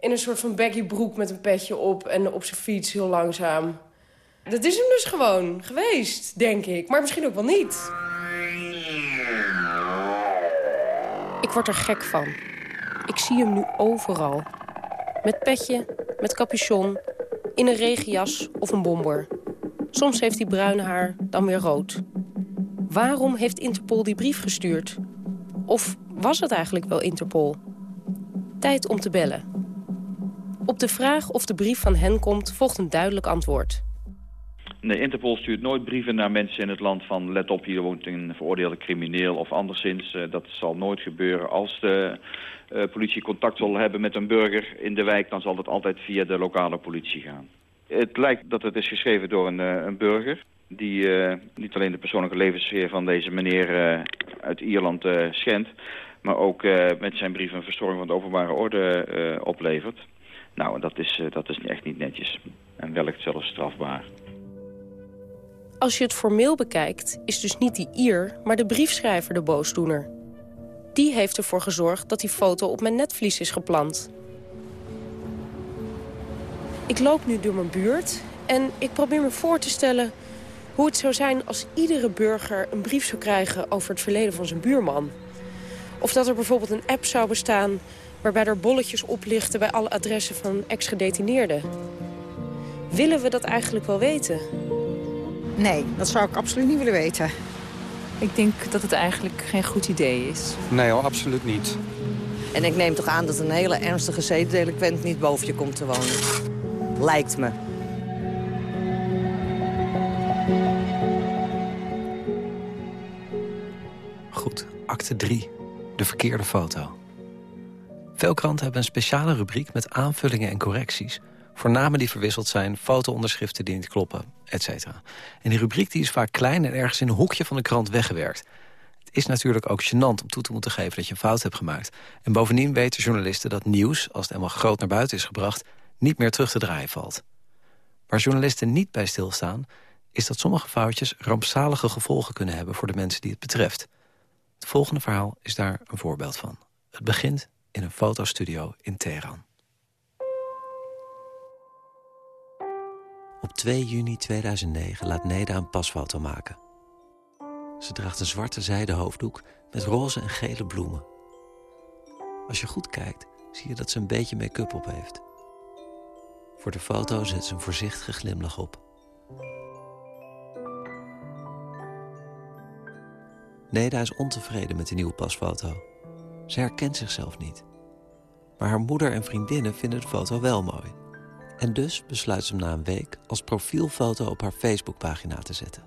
In een soort van baggy broek met een petje op en op zijn fiets heel langzaam. Dat is hem dus gewoon geweest, denk ik. Maar misschien ook wel niet. Ik word er gek van. Ik zie hem nu overal. Met petje, met capuchon, in een regenjas of een bomber. Soms heeft hij bruin haar, dan weer rood. Waarom heeft Interpol die brief gestuurd? Of was het eigenlijk wel Interpol? Tijd om te bellen. Op de vraag of de brief van hen komt, volgt een duidelijk antwoord. Nee, Interpol stuurt nooit brieven naar mensen in het land van... let op, hier woont een veroordeelde crimineel of anderszins. Eh, dat zal nooit gebeuren. Als de eh, politie contact wil hebben met een burger in de wijk... dan zal dat altijd via de lokale politie gaan. Het lijkt dat het is geschreven door een, eh, een burger... die niet alleen de persoonlijke levenssfeer van deze meneer uit Ierland eh, schendt... maar ook met zijn brief een verstoring van de openbare orde oplevert. Nou, dat is, eh, dat is echt niet netjes. En wellicht zelfs strafbaar. Als je het formeel bekijkt, is dus niet die Ier, maar de briefschrijver de boosdoener. Die heeft ervoor gezorgd dat die foto op mijn netvlies is geplant. Ik loop nu door mijn buurt en ik probeer me voor te stellen... hoe het zou zijn als iedere burger een brief zou krijgen over het verleden van zijn buurman. Of dat er bijvoorbeeld een app zou bestaan waarbij er bolletjes oplichten bij alle adressen van ex-gedetineerden. Willen we dat eigenlijk wel weten? Nee, dat zou ik absoluut niet willen weten. Ik denk dat het eigenlijk geen goed idee is. Nee hoor, absoluut niet. En ik neem toch aan dat een hele ernstige zedendelinquent niet boven je komt te wonen. Lijkt me. Goed, acte 3. De verkeerde foto. Veel kranten hebben een speciale rubriek met aanvullingen en correcties... Voor namen die verwisseld zijn, foto-onderschriften die niet kloppen, etc. En die rubriek die is vaak klein en ergens in een hoekje van de krant weggewerkt. Het is natuurlijk ook gênant om toe te moeten geven dat je een fout hebt gemaakt. En bovendien weten journalisten dat nieuws, als het helemaal groot naar buiten is gebracht... niet meer terug te draaien valt. Waar journalisten niet bij stilstaan... is dat sommige foutjes rampzalige gevolgen kunnen hebben voor de mensen die het betreft. Het volgende verhaal is daar een voorbeeld van. Het begint in een fotostudio in Teheran. Op 2 juni 2009 laat Neda een pasfoto maken. Ze draagt een zwarte zijden hoofddoek met roze en gele bloemen. Als je goed kijkt, zie je dat ze een beetje make-up op heeft. Voor de foto zet ze een voorzichtige glimlach op. Neda is ontevreden met de nieuwe pasfoto. Ze herkent zichzelf niet. Maar haar moeder en vriendinnen vinden de foto wel mooi. En dus besluit ze na een week als profielfoto op haar Facebookpagina te zetten.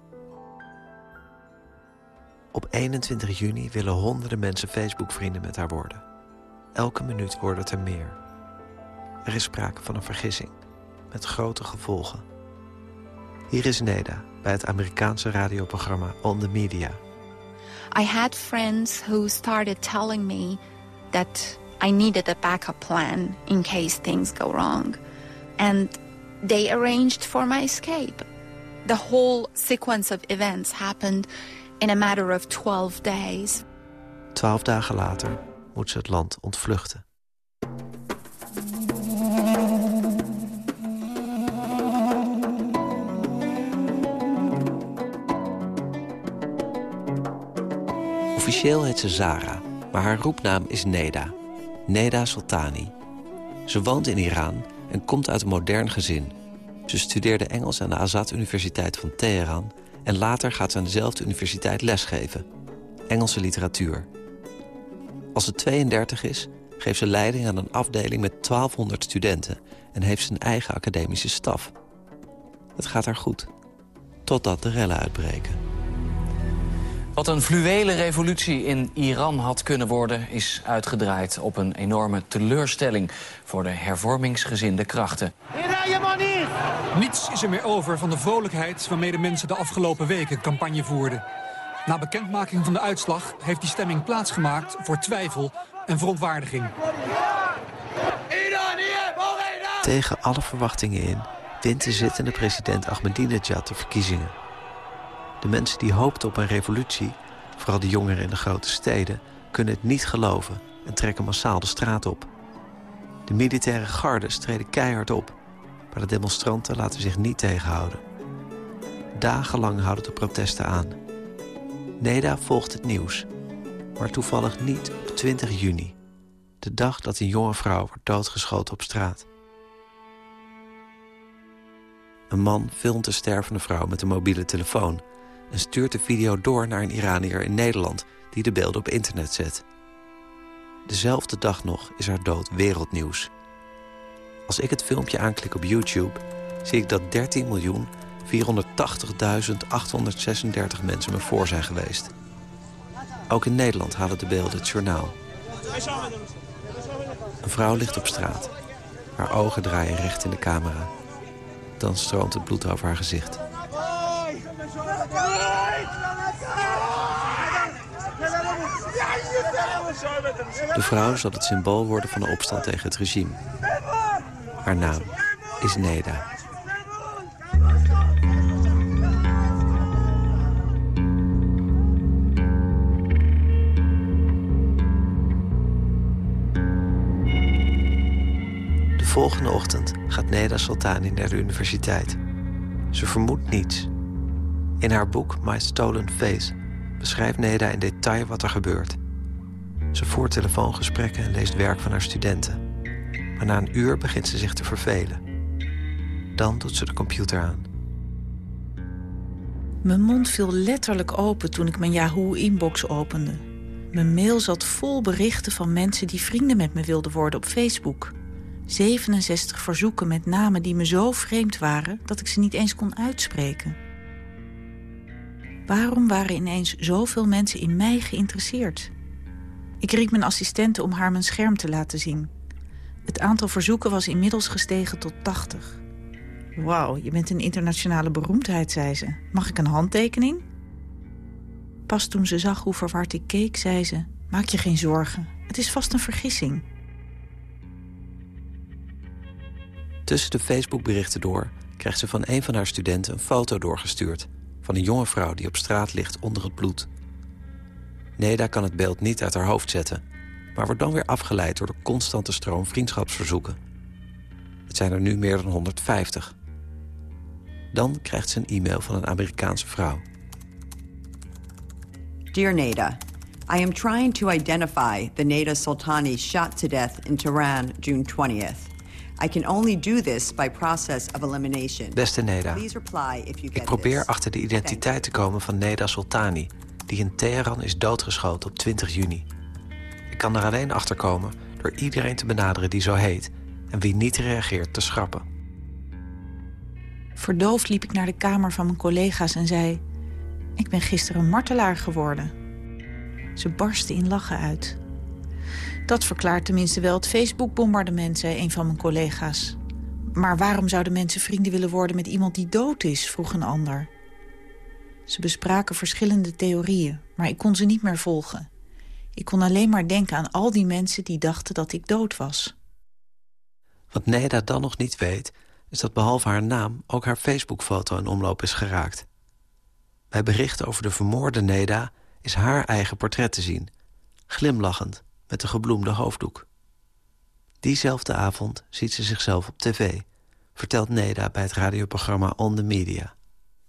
Op 21 juni willen honderden mensen Facebook-vrienden met haar worden. Elke minuut worden het er meer. Er is sprake van een vergissing, met grote gevolgen. Hier is Neda bij het Amerikaanse radioprogramma On The Media. I had friends who started telling me that I needed a backup plan in case things go wrong. And they arranged for my escape. The whole sequence of events happened in a matter of 12 days. Twaalf dagen later moet ze het land ontvluchten. Officieel heet ze Zara, maar haar roepnaam is Neda. Neda Sultani. Ze woont in Iran en komt uit een modern gezin. Ze studeerde Engels aan de Azad Universiteit van Teheran... en later gaat ze aan dezelfde universiteit lesgeven. Engelse literatuur. Als ze 32 is, geeft ze leiding aan een afdeling met 1200 studenten... en heeft een eigen academische staf. Het gaat haar goed. Totdat de rellen uitbreken. Wat een fluwele revolutie in Iran had kunnen worden... is uitgedraaid op een enorme teleurstelling... voor de hervormingsgezinde krachten. Niets is er meer over van de vrolijkheid waarmee de mensen de afgelopen weken campagne voerden. Na bekendmaking van de uitslag heeft die stemming plaatsgemaakt voor twijfel en verontwaardiging. Tegen alle verwachtingen in wint de zittende president Ahmadinejad de verkiezingen. De mensen die hoopten op een revolutie, vooral de jongeren in de grote steden... kunnen het niet geloven en trekken massaal de straat op. De militaire gardes treden keihard op... maar de demonstranten laten zich niet tegenhouden. Dagenlang houden de protesten aan. Neda volgt het nieuws, maar toevallig niet op 20 juni... de dag dat een jonge vrouw wordt doodgeschoten op straat. Een man filmt de stervende vrouw met een mobiele telefoon en stuurt de video door naar een Iranier in Nederland... die de beelden op internet zet. Dezelfde dag nog is haar dood wereldnieuws. Als ik het filmpje aanklik op YouTube... zie ik dat 13.480.836 mensen me voor zijn geweest. Ook in Nederland halen de beelden het journaal. Een vrouw ligt op straat. Haar ogen draaien recht in de camera. Dan stroomt het bloed over haar gezicht. De vrouw zal het symbool worden van de opstand tegen het regime. Haar naam is Neda. De volgende ochtend gaat Neda Sultani naar de universiteit. Ze vermoedt niets. In haar boek My Stolen Face beschrijft Neda in detail wat er gebeurt. Ze voert telefoongesprekken en leest werk van haar studenten. Maar na een uur begint ze zich te vervelen. Dan doet ze de computer aan. Mijn mond viel letterlijk open toen ik mijn Yahoo-inbox opende. Mijn mail zat vol berichten van mensen die vrienden met me wilden worden op Facebook. 67 verzoeken met namen die me zo vreemd waren dat ik ze niet eens kon uitspreken. Waarom waren ineens zoveel mensen in mij geïnteresseerd? Ik riep mijn assistente om haar mijn scherm te laten zien. Het aantal verzoeken was inmiddels gestegen tot 80. Wauw, je bent een internationale beroemdheid, zei ze. Mag ik een handtekening? Pas toen ze zag hoe verward ik keek, zei ze... Maak je geen zorgen, het is vast een vergissing. Tussen de Facebookberichten door krijgt ze van een van haar studenten een foto doorgestuurd... van een jonge vrouw die op straat ligt onder het bloed. Neda kan het beeld niet uit haar hoofd zetten... maar wordt dan weer afgeleid door de constante stroom vriendschapsverzoeken. Het zijn er nu meer dan 150. Dan krijgt ze een e-mail van een Amerikaanse vrouw. Dear Neda, I am trying to identify the Neda Sultani shot to death in Tehran June 20th. I can only do this by process of elimination. Beste Neda, Please reply if you ik probeer this. achter de identiteit te komen van Neda Soltani... die in Teheran is doodgeschoten op 20 juni. Ik kan er alleen achter komen door iedereen te benaderen die zo heet... en wie niet reageert te schrappen. Verdoofd liep ik naar de kamer van mijn collega's en zei... Ik ben gisteren martelaar geworden. Ze barstte in lachen uit. Dat verklaart tenminste wel het Facebook-bombardement, zei een van mijn collega's. Maar waarom zouden mensen vrienden willen worden met iemand die dood is, vroeg een ander. Ze bespraken verschillende theorieën, maar ik kon ze niet meer volgen. Ik kon alleen maar denken aan al die mensen die dachten dat ik dood was. Wat Neda dan nog niet weet, is dat behalve haar naam... ook haar Facebook-foto in omloop is geraakt. Bij berichten over de vermoorde Neda is haar eigen portret te zien. Glimlachend, met een gebloemde hoofddoek. Diezelfde avond ziet ze zichzelf op tv... vertelt Neda bij het radioprogramma On The Media.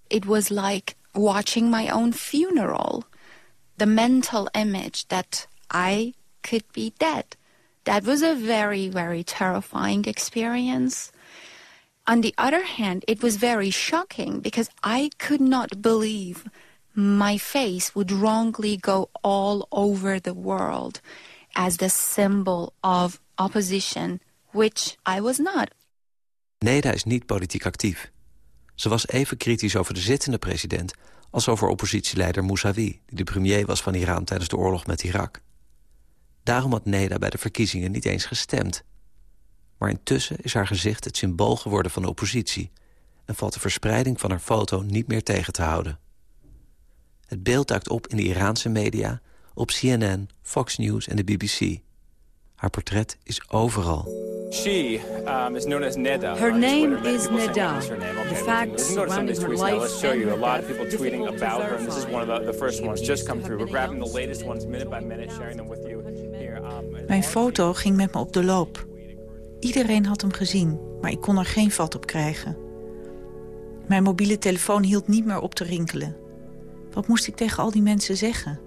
It was like watching my own funeral. The mental image that I could be dead. That was a very, very terrifying experience. On the other hand, it was very shocking because I could not believe my face would wrongly go all over the world as the symbol of opposition, which I was not. Neda is niet politiek actief. Ze was even kritisch over de zittende president... als over oppositieleider Mousavi, die de premier was van Iran tijdens de oorlog met Irak. Daarom had Neda bij de verkiezingen niet eens gestemd. Maar intussen is haar gezicht het symbool geworden van de oppositie... en valt de verspreiding van haar foto niet meer tegen te houden. Het beeld duikt op in de Iraanse media, op CNN, Fox News en de BBC. Haar portret is overal. She um, is known as Neda. Her name is Neda. that's her name. Okay, The facts surrounding her now. life Let's show and you a lot of people tweeting about her, and this is one of the, the first ones just come through. We're grabbing the latest ones minute by minute, sharing them with you here. Um, Mijn foto ging met me op de loop. Iedereen had hem gezien, maar ik kon er geen vat op krijgen. Mijn mobiele telefoon hield niet meer op te rinkelen. Wat moest ik tegen al die mensen zeggen?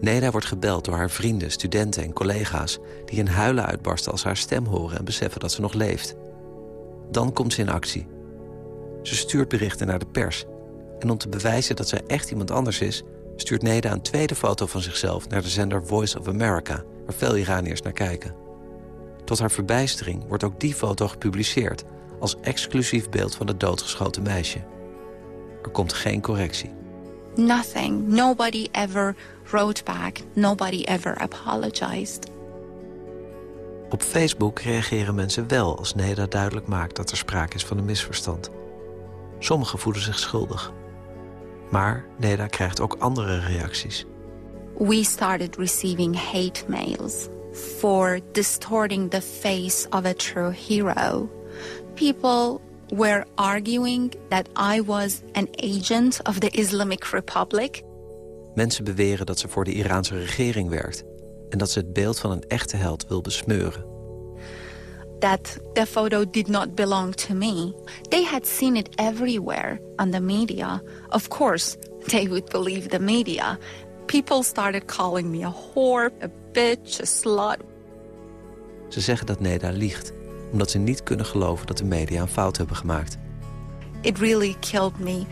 Neda wordt gebeld door haar vrienden, studenten en collega's... die in huilen uitbarsten als ze haar stem horen en beseffen dat ze nog leeft. Dan komt ze in actie. Ze stuurt berichten naar de pers. En om te bewijzen dat zij echt iemand anders is... stuurt Neda een tweede foto van zichzelf naar de zender Voice of America... waar veel Iraniërs naar kijken. Tot haar verbijstering wordt ook die foto gepubliceerd... als exclusief beeld van het doodgeschoten meisje. Er komt geen correctie. Nothing. Nobody ever wrote back. Nobody ever apologized. Op Facebook reageren mensen wel als Neda duidelijk maakt dat er sprake is van een misverstand. Sommigen voelen zich schuldig. Maar Neda krijgt ook andere reacties. We started receiving hate mails for distorting the face of a true hero. People were arguing that I was an agent of the Islamic Republic. Mensen beweren dat ze voor de Iraanse regering werkt... en dat ze het beeld van een echte held wil besmeuren. that the photo did not belong to me. They had seen it everywhere on the media. Of course, they would believe the media. People started calling me a whore, a bitch, a slut. Ze zeggen dat Neda liegt... omdat ze niet kunnen geloven dat de media een fout hebben gemaakt. It really killed me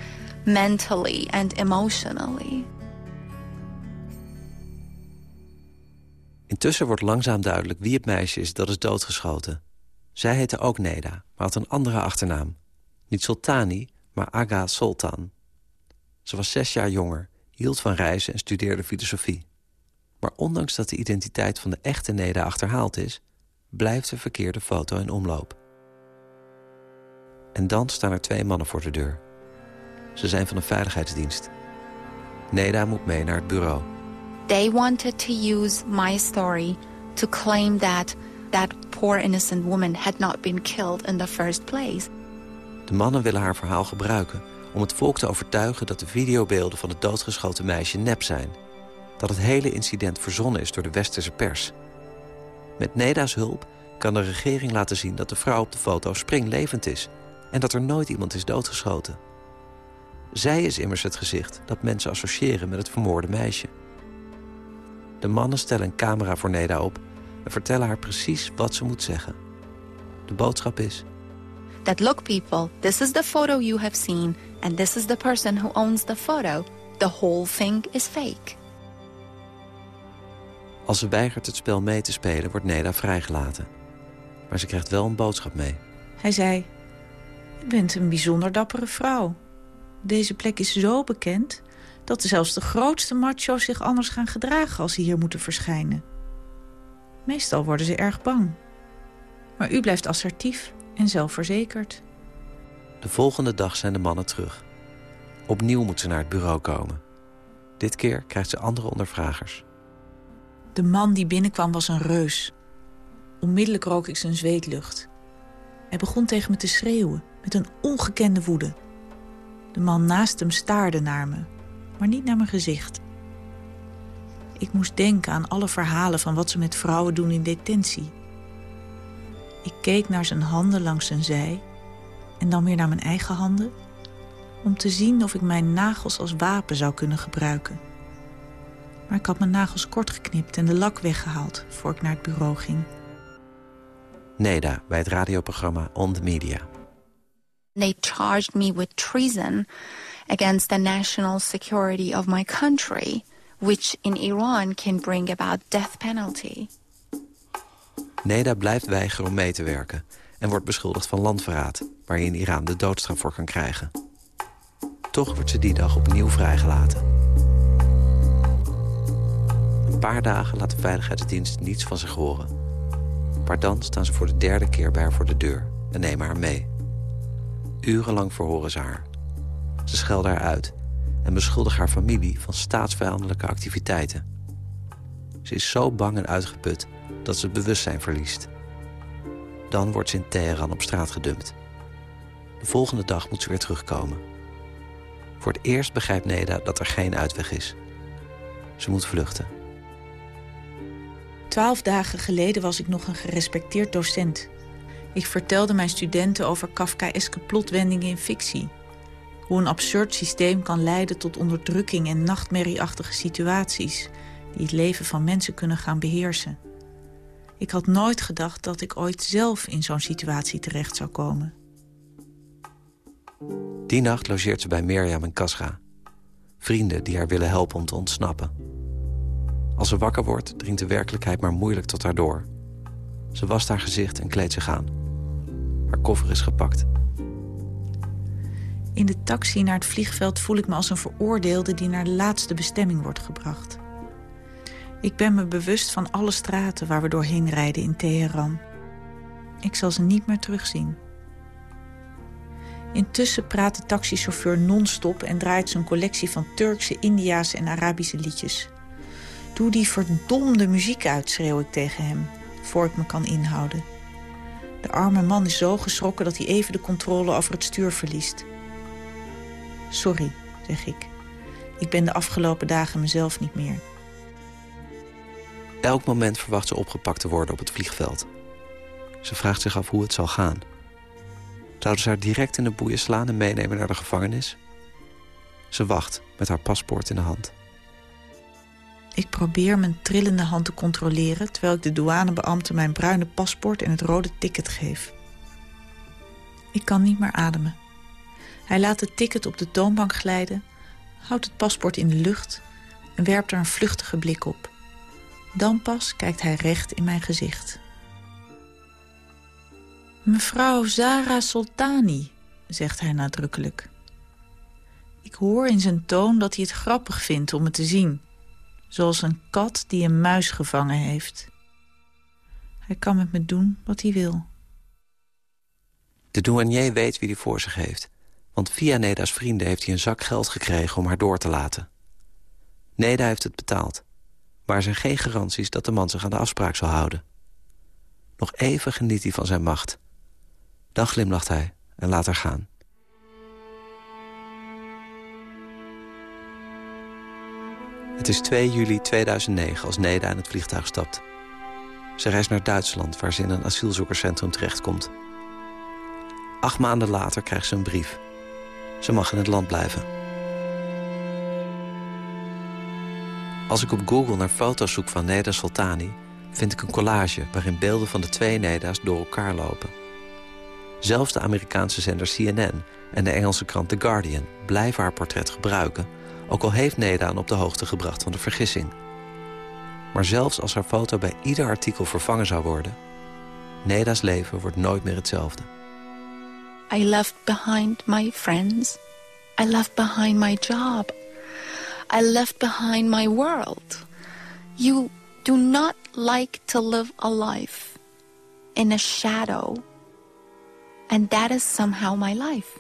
mentally and emotionally. Intussen wordt langzaam duidelijk wie het meisje is dat is doodgeschoten. Zij heette ook Neda, maar had een andere achternaam. Niet Sultani, maar Aga Sultan. Ze was zes jaar jonger, hield van reizen en studeerde filosofie. Maar ondanks dat de identiteit van de echte Neda achterhaald is... blijft de verkeerde foto in omloop. En dan staan er twee mannen voor de deur. Ze zijn van een veiligheidsdienst. Neda moet mee naar het bureau. They wanted to use my story to claim that that poor innocent woman had not been killed in the first place. De mannen willen haar verhaal gebruiken om het volk te overtuigen dat de videobeelden van het doodgeschoten meisje nep zijn. Dat het hele incident verzonnen is door de westerse pers. Met Neda's hulp kan de regering laten zien dat de vrouw op de foto springlevend is... en dat er nooit iemand is doodgeschoten. Zij is immers het gezicht dat mensen associëren met het vermoorde meisje. De mannen stellen een camera voor Neda op en vertellen haar precies wat ze moet zeggen. De boodschap is... That look people, this is the photo you have seen and this is the person who owns the photo. The whole thing is fake. Als ze weigert het spel mee te spelen, wordt Neda vrijgelaten. Maar ze krijgt wel een boodschap mee. Hij zei, je bent een bijzonder dappere vrouw. Deze plek is zo bekend dat zelfs de grootste macho's zich anders gaan gedragen als ze hier moeten verschijnen. Meestal worden ze erg bang. Maar u blijft assertief en zelfverzekerd. De volgende dag zijn de mannen terug. Opnieuw moet ze naar het bureau komen. Dit keer krijgt ze andere ondervragers. De man die binnenkwam was een reus. Onmiddellijk rook ik zijn zweetlucht. Hij begon tegen me te schreeuwen, met een ongekende woede. De man naast hem staarde naar me, maar niet naar mijn gezicht. Ik moest denken aan alle verhalen van wat ze met vrouwen doen in detentie. Ik keek naar zijn handen langs zijn zij en dan weer naar mijn eigen handen... om te zien of ik mijn nagels als wapen zou kunnen gebruiken. Maar ik had mijn nagels kort geknipt en de lak weggehaald... voor ik naar het bureau ging. Neda bij het radioprogramma On The Media. They charged me with treason against the national security of my country, which in Iran can bring about death penalty. Neda blijft weigeren om mee te werken en wordt beschuldigd van landverraad... waar in Iran de doodstraf voor kan krijgen. Toch wordt ze die dag opnieuw vrijgelaten. Een paar dagen laat de veiligheidsdienst niets van zich horen. Maar dan staan ze voor de derde keer bij haar voor de deur en nemen haar mee. Urenlang verhoren ze haar. Ze schelden haar uit en beschuldigen haar familie van staatsvijandelijke activiteiten. Ze is zo bang en uitgeput dat ze het bewustzijn verliest. Dan wordt ze in Teheran op straat gedumpt. De volgende dag moet ze weer terugkomen. Voor het eerst begrijpt Neda dat er geen uitweg is. Ze moet vluchten. Twaalf dagen geleden was ik nog een gerespecteerd docent. Ik vertelde mijn studenten over Kafkaeske plotwendingen in fictie. Hoe een absurd systeem kan leiden tot onderdrukking en nachtmerrieachtige situaties... die het leven van mensen kunnen gaan beheersen. Ik had nooit gedacht dat ik ooit zelf in zo'n situatie terecht zou komen. Die nacht logeert ze bij Mirjam en Kasra. Vrienden die haar willen helpen om te ontsnappen. Als ze wakker wordt, dringt de werkelijkheid maar moeilijk tot haar door. Ze wast haar gezicht en kleedt zich aan. Haar koffer is gepakt. In de taxi naar het vliegveld voel ik me als een veroordeelde... die naar de laatste bestemming wordt gebracht. Ik ben me bewust van alle straten waar we doorheen rijden in Teheran. Ik zal ze niet meer terugzien. Intussen praat de taxichauffeur non-stop en draait zijn collectie van Turkse, Indiaanse en Arabische liedjes. Doe die verdomde muziek uit, schreeuw ik tegen hem, voor ik me kan inhouden. De arme man is zo geschrokken dat hij even de controle over het stuur verliest. Sorry, zeg ik. Ik ben de afgelopen dagen mezelf niet meer. Elk moment verwacht ze opgepakt te worden op het vliegveld. Ze vraagt zich af hoe het zal gaan. Zouden ze haar direct in de boeien slaan en meenemen naar de gevangenis? Ze wacht met haar paspoort in de hand. Ik probeer mijn trillende hand te controleren... terwijl ik de douanebeambte mijn bruine paspoort en het rode ticket geef. Ik kan niet meer ademen. Hij laat het ticket op de toonbank glijden... houdt het paspoort in de lucht en werpt er een vluchtige blik op. Dan pas kijkt hij recht in mijn gezicht. Mevrouw Zara Soltani, zegt hij nadrukkelijk. Ik hoor in zijn toon dat hij het grappig vindt om me te zien. Zoals een kat die een muis gevangen heeft. Hij kan met me doen wat hij wil. De douanier weet wie hij voor zich heeft. Want via Neda's vrienden heeft hij een zak geld gekregen om haar door te laten. Neda heeft het betaald. Maar er zijn geen garanties dat de man zich aan de afspraak zal houden. Nog even geniet hij van zijn macht. Dan glimlacht hij en laat haar gaan. Het is 2 juli 2009 als Neda in het vliegtuig stapt. Ze reist naar Duitsland, waar ze in een asielzoekerscentrum terechtkomt. Acht maanden later krijgt ze een brief. Ze mag in het land blijven. Als ik op Google naar foto's zoek van Neda Soltani... vind ik een collage waarin beelden van de twee Neda's door elkaar lopen. Zelfs de Amerikaanse zender CNN en de Engelse krant The Guardian... blijven haar portret gebruiken... ook al heeft Neda aan op de hoogte gebracht van de vergissing. Maar zelfs als haar foto bij ieder artikel vervangen zou worden... Neda's leven wordt nooit meer hetzelfde. I left behind my friends. I left behind my job. I left behind my world. You do not like to live a life in a shadow. And that is somehow my life.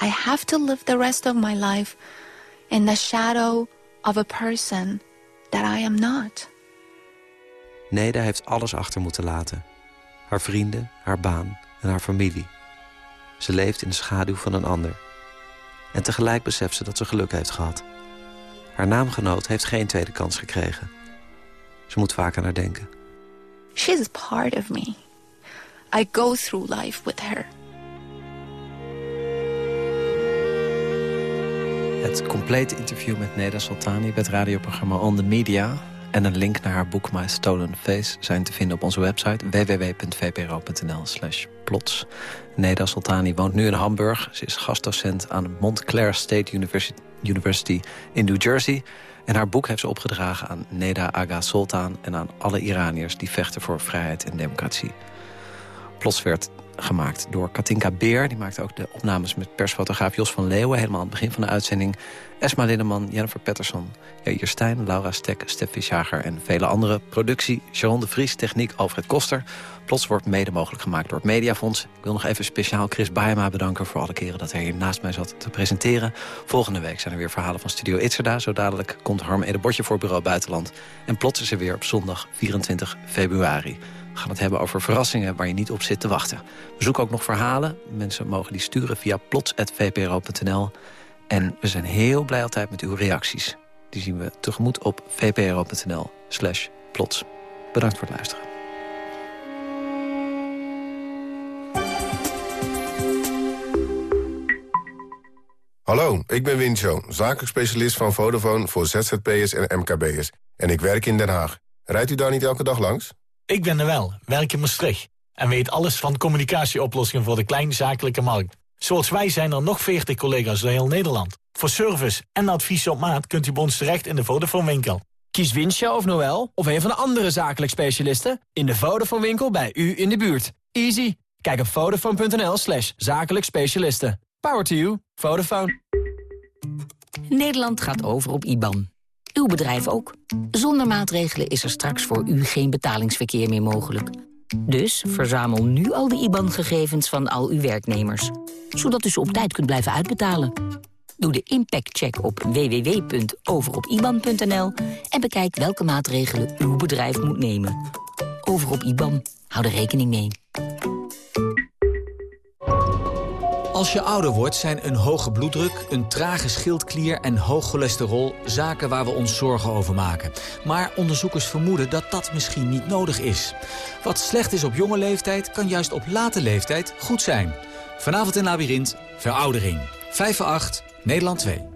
I have to live the rest of my life in the shadow of a person that I am not. Neda heeft alles achter moeten laten. Haar vrienden, haar baan en haar familie. Ze leeft in de schaduw van een ander. En tegelijk beseft ze dat ze geluk heeft gehad. Haar naamgenoot heeft geen tweede kans gekregen. Ze moet vaker naar denken. She's part of me. I go through life with her. Het complete interview met Neda Soltani bij het radioprogramma On The Media... en een link naar haar boek My Stolen Face zijn te vinden op onze website... www.vpro.nl slash plots. Neda Soltani woont nu in Hamburg. Ze is gastdocent aan de Montclair State University, in New Jersey... En haar boek heeft ze opgedragen aan Neda Aga Soltan... en aan alle Iraniërs die vechten voor vrijheid en democratie. Plots werd gemaakt door Katinka Beer. Die maakte ook de opnames met persfotograaf Jos van Leeuwen... helemaal aan het begin van de uitzending. Esma Linneman, Jennifer Patterson, Jair Stijn, Laura Stek, Steffi Schager... en vele andere. Productie, Sharon de Vries, techniek, Alfred Koster. Plots wordt mede mogelijk gemaakt door het Mediafonds. Ik wil nog even speciaal Chris Baema bedanken... voor alle keren dat hij hier naast mij zat te presenteren. Volgende week zijn er weer verhalen van Studio Itzerda. Zo dadelijk komt Harm Edebotje voor Bureau Buitenland. En plots is er weer op zondag 24 februari. We gaan het hebben over verrassingen waar je niet op zit te wachten. We zoeken ook nog verhalen. Mensen mogen die sturen via plots.vpro.nl. En we zijn heel blij altijd met uw reacties. Die zien we tegemoet op vpro.nl slash plots. Bedankt voor het luisteren. Hallo, ik ben Wincho, zakelijk specialist van Vodafone voor ZZP'ers en MKB'ers. En ik werk in Den Haag. Rijdt u daar niet elke dag langs? Ik ben er wel, werk in Maastricht. En weet alles van communicatieoplossingen voor de kleinzakelijke markt. Zoals wij zijn er nog 40 collega's in heel Nederland. Voor service en advies op maat kunt u bij ons terecht in de Vodafone winkel. Kies Winsja of Noel of een van de andere zakelijk specialisten... in de Vodafone winkel bij u in de buurt. Easy. Kijk op vodafone.nl slash zakelijk specialisten. Power to you. Vodafone. Nederland gaat over op IBAN. Uw bedrijf ook. Zonder maatregelen is er straks voor u geen betalingsverkeer meer mogelijk. Dus verzamel nu al de IBAN-gegevens van al uw werknemers. Zodat u ze op tijd kunt blijven uitbetalen. Doe de impactcheck op www.overopiban.nl en bekijk welke maatregelen uw bedrijf moet nemen. Over op IBAN. Hou er rekening mee. Als je ouder wordt zijn een hoge bloeddruk, een trage schildklier en hoog cholesterol zaken waar we ons zorgen over maken. Maar onderzoekers vermoeden dat dat misschien niet nodig is. Wat slecht is op jonge leeftijd kan juist op late leeftijd goed zijn. Vanavond in Labyrinth, veroudering. 5 voor 8, Nederland 2.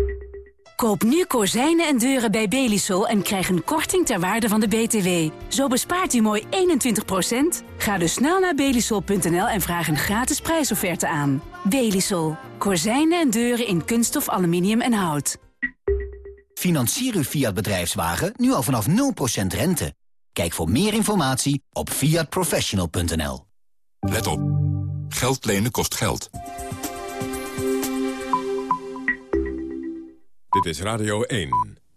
Koop nu kozijnen en deuren bij Belisol en krijg een korting ter waarde van de BTW. Zo bespaart u mooi 21%. Ga dus snel naar belisol.nl en vraag een gratis prijsofferte aan. Belisol. Kozijnen en deuren in kunststof, aluminium en hout. Financier uw Fiat bedrijfswagen nu al vanaf 0% rente. Kijk voor meer informatie op fiatprofessional.nl. Let op. Geld lenen kost geld. Dit is Radio 1.